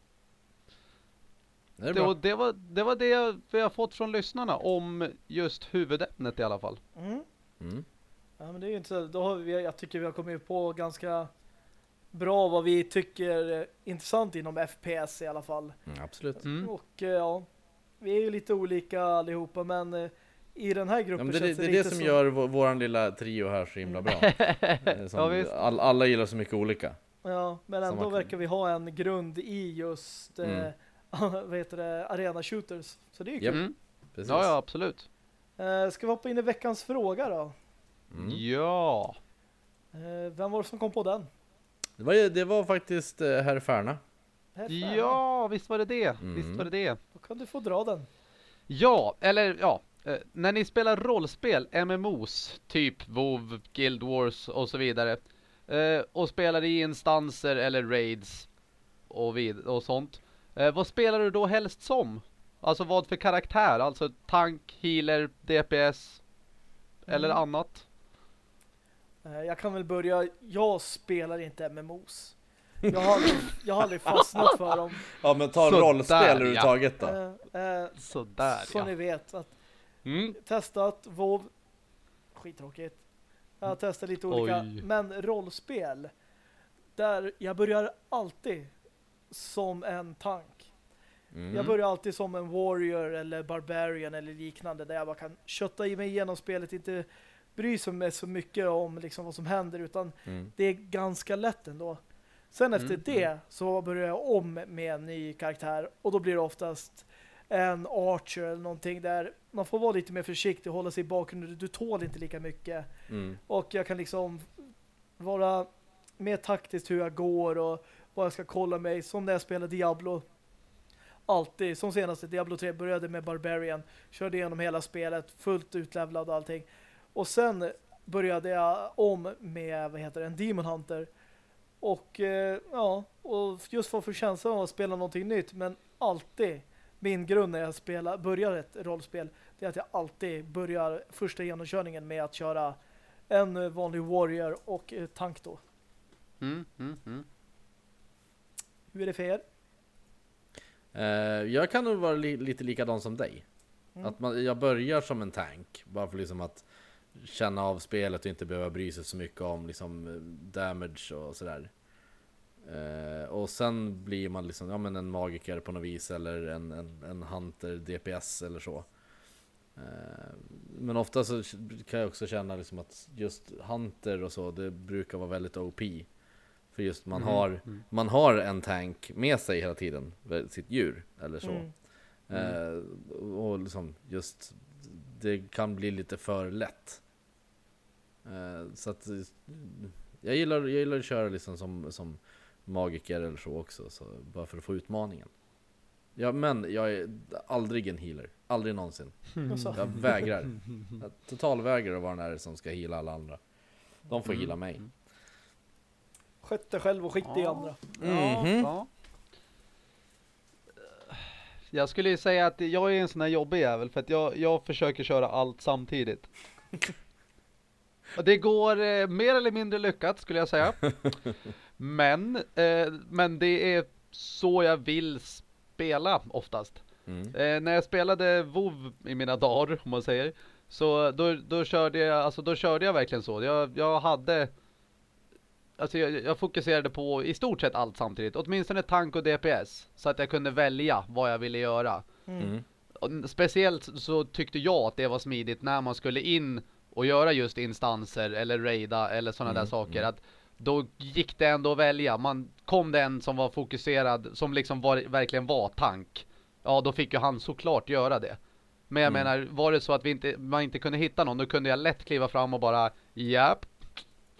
Det Det, det, var, det var det vi har fått från lyssnarna om just huvudämnet i alla fall. Mm. Mm. Ja, men det är ju inte så. Då har vi, jag tycker vi har kommit på ganska bra vad vi tycker är intressant inom FPS i alla fall. Mm, absolut. Mm. Och eh, ja, vi är ju lite olika allihopa, men eh, i den här Ja, gruppen men det, det, känns det är lite det som så- gör vår, våran lilla trio här så himla bra. Eh, som Ja, all, alla gillar så mycket olika. Ja, men ändå man- verkar vi ha en grund i just eh, Mm. vad heter det, arena shooters. Så det är ju kul. Mm. Precis. Ja, ja, absolut. Eh, ska vi hoppa in i veckans fråga då? Mm. Ja. Eh, vem var det som kom på den? Det, var, det var faktiskt eh, herr Färna. Ja, visst var det det. Mm. Visst var det det. Då kan du få dra den. Ja, eller ja. eh, När ni spelar rollspel, MMOs, typ WoW, Guild Wars och så vidare. Och spelar i instanser eller raids. och, vid, och sånt. Vad spelar du då helst som? Alltså vad för karaktär? Alltså tank, healer, DPS eller Mm. annat? Eh, Jag kan väl börja, jag spelar inte MMOs. Jag har aldrig, jag har aldrig fastnat för dem. Ja men ta Sådär, rollspel ja. överhuvudtaget då. Eh, eh, Sådär så ja. ni vet att Mm. testat WoW skittråkigt. Jag har testat lite olika, Oj. men rollspel där jag börjar alltid som en tank. Mm. Jag börjar alltid som en warrior eller barbarian eller liknande där jag bara kan kötta i mig igenom spelet, inte bry med så mycket om liksom vad som händer utan Mm. det är ganska lätt ändå. Sen efter Mm, det så börjar jag om med en ny karaktär och då blir det oftast en archer eller någonting där man får vara lite mer försiktig och hålla sig i bakgrunden. Du tål inte lika mycket. Mm. Och jag kan liksom vara mer taktiskt hur jag går och vad jag ska kolla mig. Som när jag spelar Diablo. Alltid. Som senaste Diablo 3 började med Barbarian. Körde igenom hela spelet. Fullt utlevlad och allting. Och sen började jag om med, vad heter det, en Demon Hunter. Och eh, ja, och just för att få känslan av att spela någonting nytt. Men alltid min grund när jag spelar, börjar ett rollspel det är att jag alltid börjar första genomkörningen med att köra en vanlig warrior och eh, tank då. Mm, mm, mm. Hur är det för er? Eh, jag kan nog vara li lite likadan som dig. Mm. Att man, jag börjar som en tank, bara för liksom att känna av spelet och inte behöva bry sig så mycket om liksom damage och sådär. Eh, och sen blir man liksom, ja men en magiker på något vis eller en, en, en hunter DPS eller så. Eh, men ofta så kan jag också känna liksom att just hunter och så, det brukar vara väldigt OP. För just man, Mm, har, mm. man har en tank med sig hela tiden, sitt djur eller så. Mm. Eh, och liksom just det kan bli lite för lätt. Eh, så att jag gillar, jag gillar att köra liksom som, som magiker eller så också, så bara för att få utmaningen. Ja, men jag är aldrig en healer. Aldrig någonsin. Alltså, Jag vägrar. Jag totalvägrar att vara den där som ska heala alla andra. De får Mm. heala mig. Sköt dig själv och skit i Ja. andra. Ja, Mhm. ja. Jag skulle ju säga att jag är en sån här jobbig jävel för att jag, jag försöker köra allt samtidigt. Det går eh, mer eller mindre lyckat skulle jag säga. Men, eh, men det är så jag vill spela oftast. Mm. Eh, när jag spelade WoW i mina dagar, om man säger, så då, då körde jag, alltså då körde jag verkligen så. Jag, jag hade, alltså jag, jag fokuserade på i stort sett allt samtidigt. Åtminstone tank och DPS. Så att jag kunde välja vad jag ville göra. Mm. Mm. Speciellt så tyckte jag att det var smidigt när man skulle in och göra just instanser eller raida eller sådana Mm, där saker. mm. Att då gick det ändå att välja. Man kom den som var fokuserad, som liksom var, verkligen var tank. Ja, då fick ju han såklart göra det. Men jag Mm. menar, var det så att vi inte, man inte kunde hitta någon, då kunde jag lätt kliva fram och bara, japp,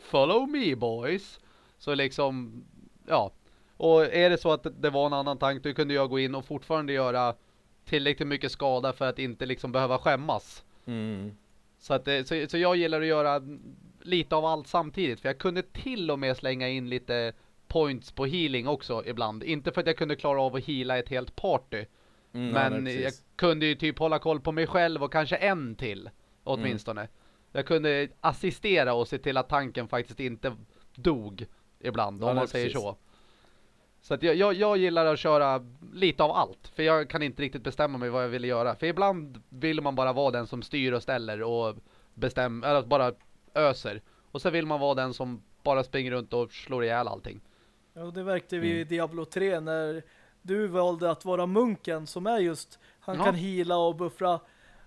follow me boys. Så liksom, ja. Och är det så att det var en annan tank, då kunde jag gå in och fortfarande göra tillräckligt mycket skada för att inte liksom behöva skämmas. Mm. Så, att, det- så, så jag gillar att göra lite av allt samtidigt. För jag kunde till och med slänga in lite points på healing också ibland. Inte för att jag kunde klara av att heala ett helt party. Mm, men nej, jag kunde ju typ hålla koll på mig själv och kanske en till. Åtminstone. Jag kunde assistera och se till att tanken faktiskt inte dog ibland. Ja, om man säger precis. så. Så att jag, jag, jag gillar att köra lite av allt. För jag kan inte riktigt bestämma mig vad jag vill göra. För ibland vill man bara vara den som styr och ställer och bestämmer, eller bara öser. Och så vill man vara den som bara springer runt och slår ihjäl allting. Ja, och det verkade vi i Mm. Diablo 3 när du valde att vara munken som är just, han Ja. kan heala och buffra.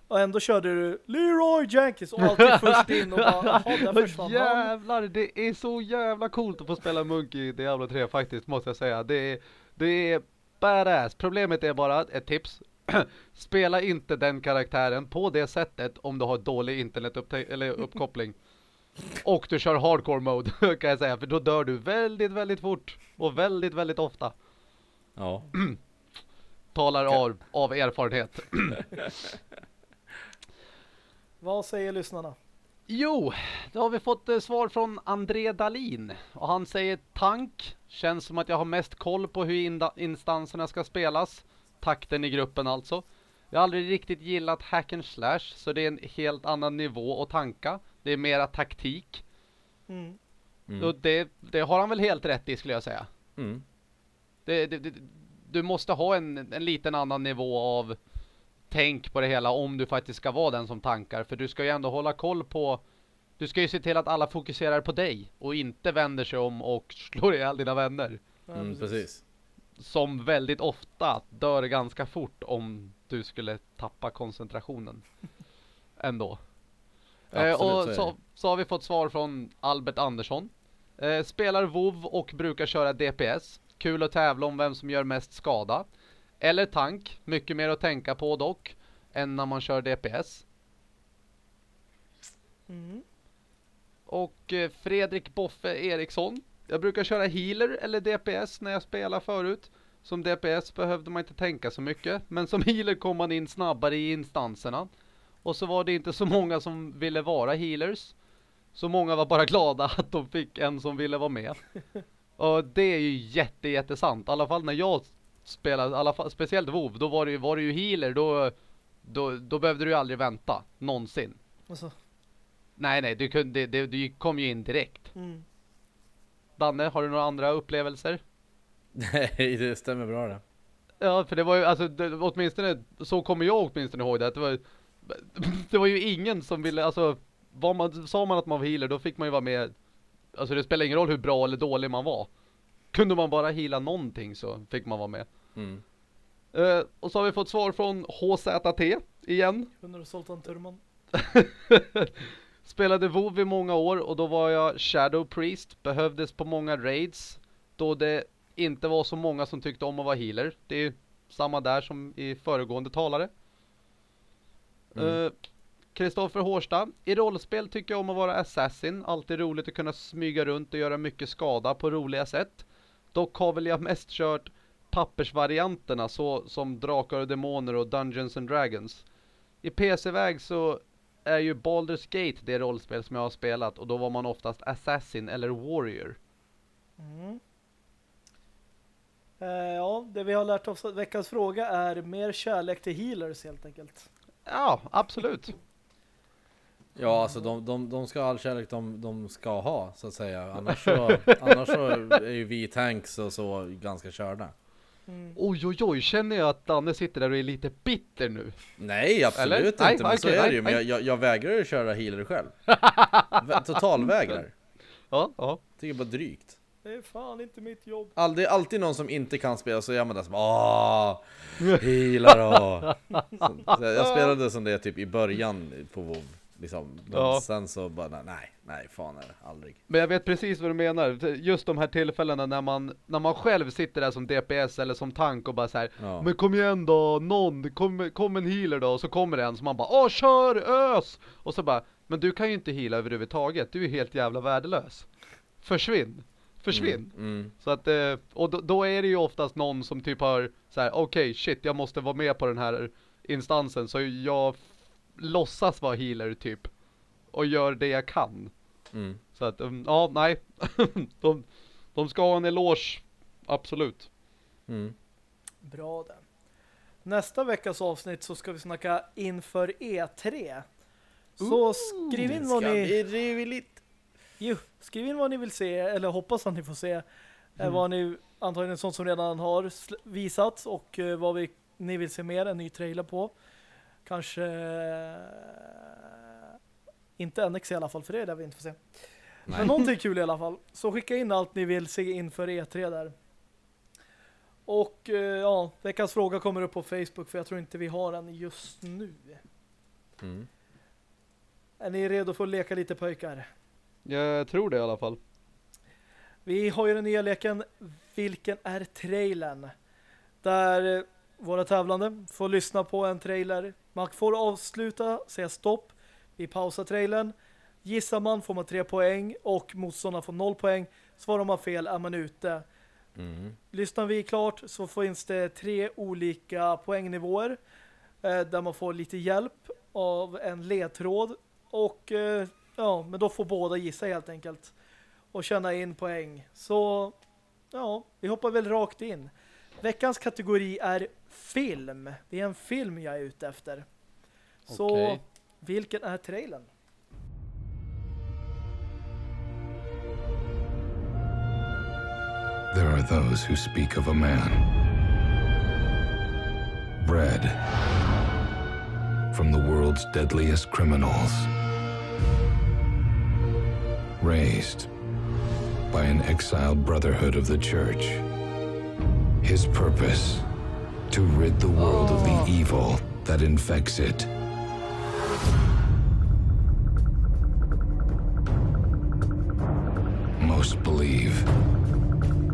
Och ändå körde du Leroy Jenkins och alltid först in och bara, där försvann han. Jävlar, det är så jävla coolt att få spela Munk i Diablo 3 faktiskt, måste jag säga. Det är, det är badass. Problemet är bara, ett tips. Spela inte den karaktären på det sättet om du har dålig internet eller uppkoppling. Och du kör hardcore mode kan jag säga, för då dör du väldigt, väldigt fort. Och väldigt, väldigt ofta. Ja. Talar av, av erfarenhet. Vad säger lyssnarna? Jo, då har vi fått eh, svar från André Dalin och han säger tank. Känns som att jag har mest koll på hur instanserna ska spelas. Takten i gruppen alltså. Jag har aldrig riktigt gillat hack and slash så det är en helt annan nivå att tanka. Det är mera taktik. Mm. Mm. Och det, det har han väl helt rätt i skulle jag säga. Mm. Det, det, det, du måste ha en, en liten annan nivå av tänk på det hela om du faktiskt ska vara den som tankar. För du ska ju ändå hålla koll på du ska ju se till att alla fokuserar på dig och inte vänder sig om och slår ihjäl dina vänner. Mm, precis. Som väldigt ofta dör ganska fort om du skulle tappa koncentrationen. Ändå. Eh, Absolut, så och så, så har vi fått svar från Albert Andersson. Eh, spelar WoW och brukar köra DPS. Kul att tävla om vem som gör mest skada. Eller tank. Mycket mer att tänka på dock. Än när man kör DPS. Mm. Och eh, Fredrik Boffe Eriksson. Jag brukar köra healer eller DPS när jag spelar förut. Som DPS behövde man inte tänka så mycket. Men som healer kom man in snabbare i instanserna. Och så var det inte så många som ville vara healers. Så många var bara glada att de fick en som ville vara med. Och det är ju jätte, jättesant. I alla fall när jag spelade, alla fall, speciellt WoW, då var det ju, var det ju healer. Då, då, då behövde du ju aldrig vänta. Någonsin. Alltså, Nej, nej, du, kunde, det, du kom ju in direkt. mm. Danne, har du några andra upplevelser? Nej, det stämmer bra det. Ja, för det var ju, alltså det, åtminstone, så kommer jag åtminstone ihåg det. Att det, var, det var ju ingen som ville, alltså, var man, sa man att man var healer, då fick man ju vara med. Alltså det spelar ingen roll hur bra eller dålig man var. Kunde man bara heala någonting så fick man vara med. Mm. Eh, och så har vi fått svar från HZT igen. Gunnar och Sultan Turman. Spelade WoW i många år och då var jag Shadow Priest. Behövdes på många raids. Då det inte var så många som tyckte om att vara healer. Det är samma där som i föregående talare. Mm. Eh, Kristoffer Hårsta. I rollspel tycker jag om att vara assassin. Alltid roligt att kunna smyga runt och göra mycket skada på roliga sätt. Dock har väl jag mest kört pappersvarianterna så som Drakar och Demoner och Dungeons and Dragons. I PC-väg så är ju Baldur's Gate det rollspel som jag har spelat och då var man oftast assassin eller warrior. Mm. Eh, ja, det vi har lärt oss veckans fråga är mer kärlek till healers helt enkelt. Ja, absolut. Ja, alltså de, de, de ska ha all kärlek de, de ska ha, så att säga. Annars så, annars så är ju vi tanks och så ganska körda. Mm. oj, oj, oj, känner jag att Danne sitter där och är lite bitter nu? Nej, absolut Eller? inte, Nej, men okej, så är det ju. Men jag, jag, jag vägrar ju köra healer själv. Vä- Totalvägrar. Ja, ja. Tycker bara drygt. Det är fan inte mitt jobb. All, det är alltid någon som inte kan spela så gör man det som Åh, heala då! Så, så jag spelade som det typ i början på WoW liksom. Ja. sen så bara nej, nej fan är det aldrig. Men jag vet precis vad du menar. Just de här tillfällena när man, när man själv sitter där som DPS eller som tank och bara så här. Ja. Men kom igen då, någon, kom, kom en healer då. Och så kommer en som man bara, åh kör, ös! Och så bara, men du kan ju inte heala överhuvudtaget. Du är helt jävla värdelös. Försvinn. Försvinn. Mm, mm. Så att, eh, och då, då är det ju oftast någon som typ har så här, okej shit, jag måste vara med på den här instansen. Så jag låtsas vara healer typ. Och gör det jag kan. Mm. Så att, um, ja, nej. de, de ska ha en eloge. Absolut. Mm. Bra den. Nästa veckas avsnitt så ska vi snacka inför E3. Så skriv in vad ni... Jo, skriv in vad ni vill se, eller hoppas att ni får se. eh, Mm. Vad ni antagligen sånt som redan har visats och eh, vad vi, ni vill se mer, en ny trailer på. Kanske eh, inte NX i alla fall, för det är det vi inte får se. Nej. Men någonting kul i alla fall. Så skicka in allt ni vill se inför E3 där. Och eh, ja, veckans fråga kommer upp på Facebook för jag tror inte vi har den just nu. Mm. Är ni redo för att leka lite pojkar? Jag tror det i alla fall. Vi har ju den nya leken Vilken är trailern? Där eh, våra tävlande får lyssna på en trailer. Man får avsluta, säga stopp. Vi pausar trailern. Gissar man får man tre poäng och motståndaren får noll poäng. Svarar man fel är man ute. Mm. Lyssnar vi klart så finns det tre olika poängnivåer eh, där man får lite hjälp av en ledtråd och eh, ja, men då får båda gissa helt enkelt. Och känna in poäng. Så, ja, vi hoppar väl rakt in. Veckans kategori är film. Det är en film jag är ute efter. Så, Okej. vilken är trailern? There are those who speak of a man bred from the world's deadliest criminals, raised by an exiled brotherhood of the church. His purpose to rid the world of the evil that infects it. Most believe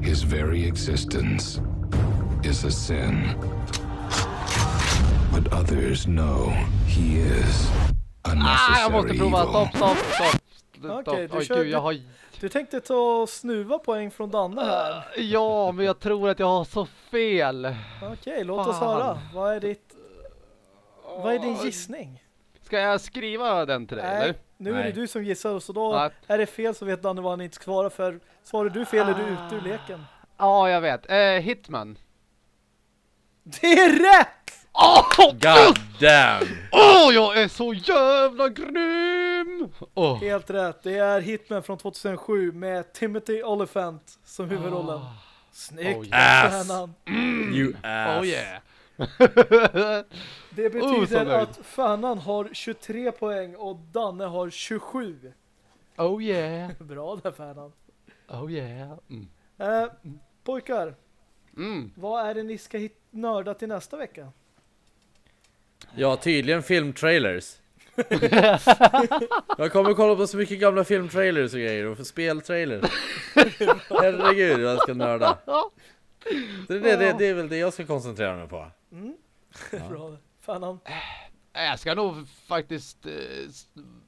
his very existence is a sin. But others know he is a Ah, necessary prova. evil. Okej, du Oj, kör- gud, jag har... Du tänkte ta och snuva poäng från Danne här. Ja, men jag tror att jag har så fel. Okej, låt oss Fan. höra. Vad är ditt... Vad är din gissning? Ska jag skriva den till dig, Nej, eller? nu är det Nej. du som gissar så då Ja. är det fel så vet Danne vad han inte ska svara för. Svarar du fel är du ute ur leken. Ja, jag vet. Eh, Hitman. Det är rätt! Åh, God damn! Åh, jag är så jävla grym! Åh. Helt rätt. Det är Hitman från 2007 med Timothy Olyphant som huvudrollen. Snyggt. Oh. Ass. Fanan. You ass. Oh yeah. Det Oh, betyder nöjd. att Fanan har 23 poäng och Danne har 27. oh yeah. Bra där Fanan. Oh yeah. Mm. Eh, pojkar, Mm. vad är det ni ska hit- nörda till nästa vecka? Ja, tydligen filmtrailers. jag kommer kolla på så mycket gamla filmtrailers och grejer och speltrailers. Herregud jag ska nörda. Så det, det, det är väl det jag ska koncentrera mig på. Bra. Fanan. Eh, Jag ska nog faktiskt eh,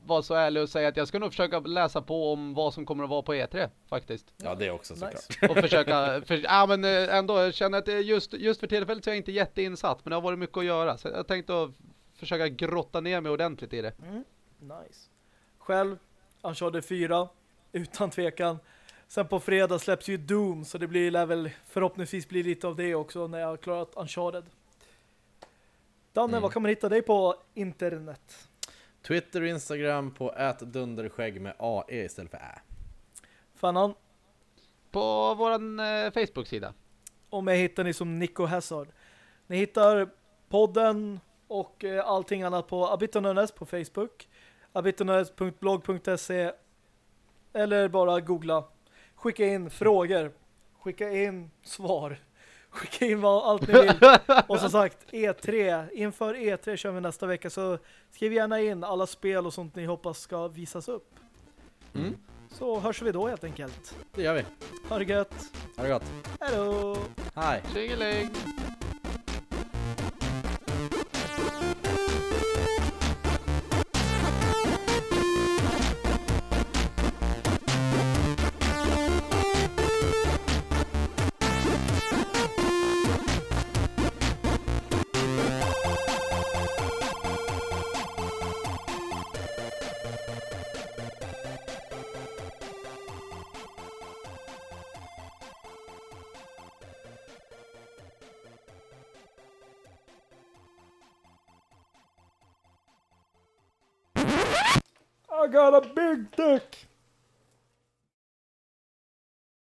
vara så ärlig och säga att jag ska nog försöka läsa på om vad som kommer att vara på E3 faktiskt. Ja, det också såklart. Nice. Och försöka, för, ja men eh, ändå, jag känner att är just, just för tillfället så är jag inte jätteinsatt, men det har varit mycket att göra. Så jag tänkte att försöka grotta ner mig ordentligt i det. Nice. Själv, Uncharted 4, utan tvekan. Sen på fredag släpps ju Doom, så det blir väl förhoppningsvis bli lite av det också när jag har klarat Uncharted. Danne, Mm. vad kan man hitta dig på internet? Twitter och Instagram på ätdunderskägg med AE istället för Ä. Fanan, På våran eh, Facebook-sida. och mig hittar ni som Nico Hazard. Ni hittar podden och eh, allting annat på abitonörnes på Facebook, abitonörnes.blog.se eller bara googla. Skicka in frågor, skicka in svar, skicka in vad, allt ni vill. Och som sagt, E3, inför E3 kör vi nästa vecka så skriv gärna in alla spel och sånt ni hoppas ska visas upp. Mm. Så hörs vi då helt enkelt. Det gör vi. Ha det gött. Ha det gott. Hej då! Hej! Got a big dick!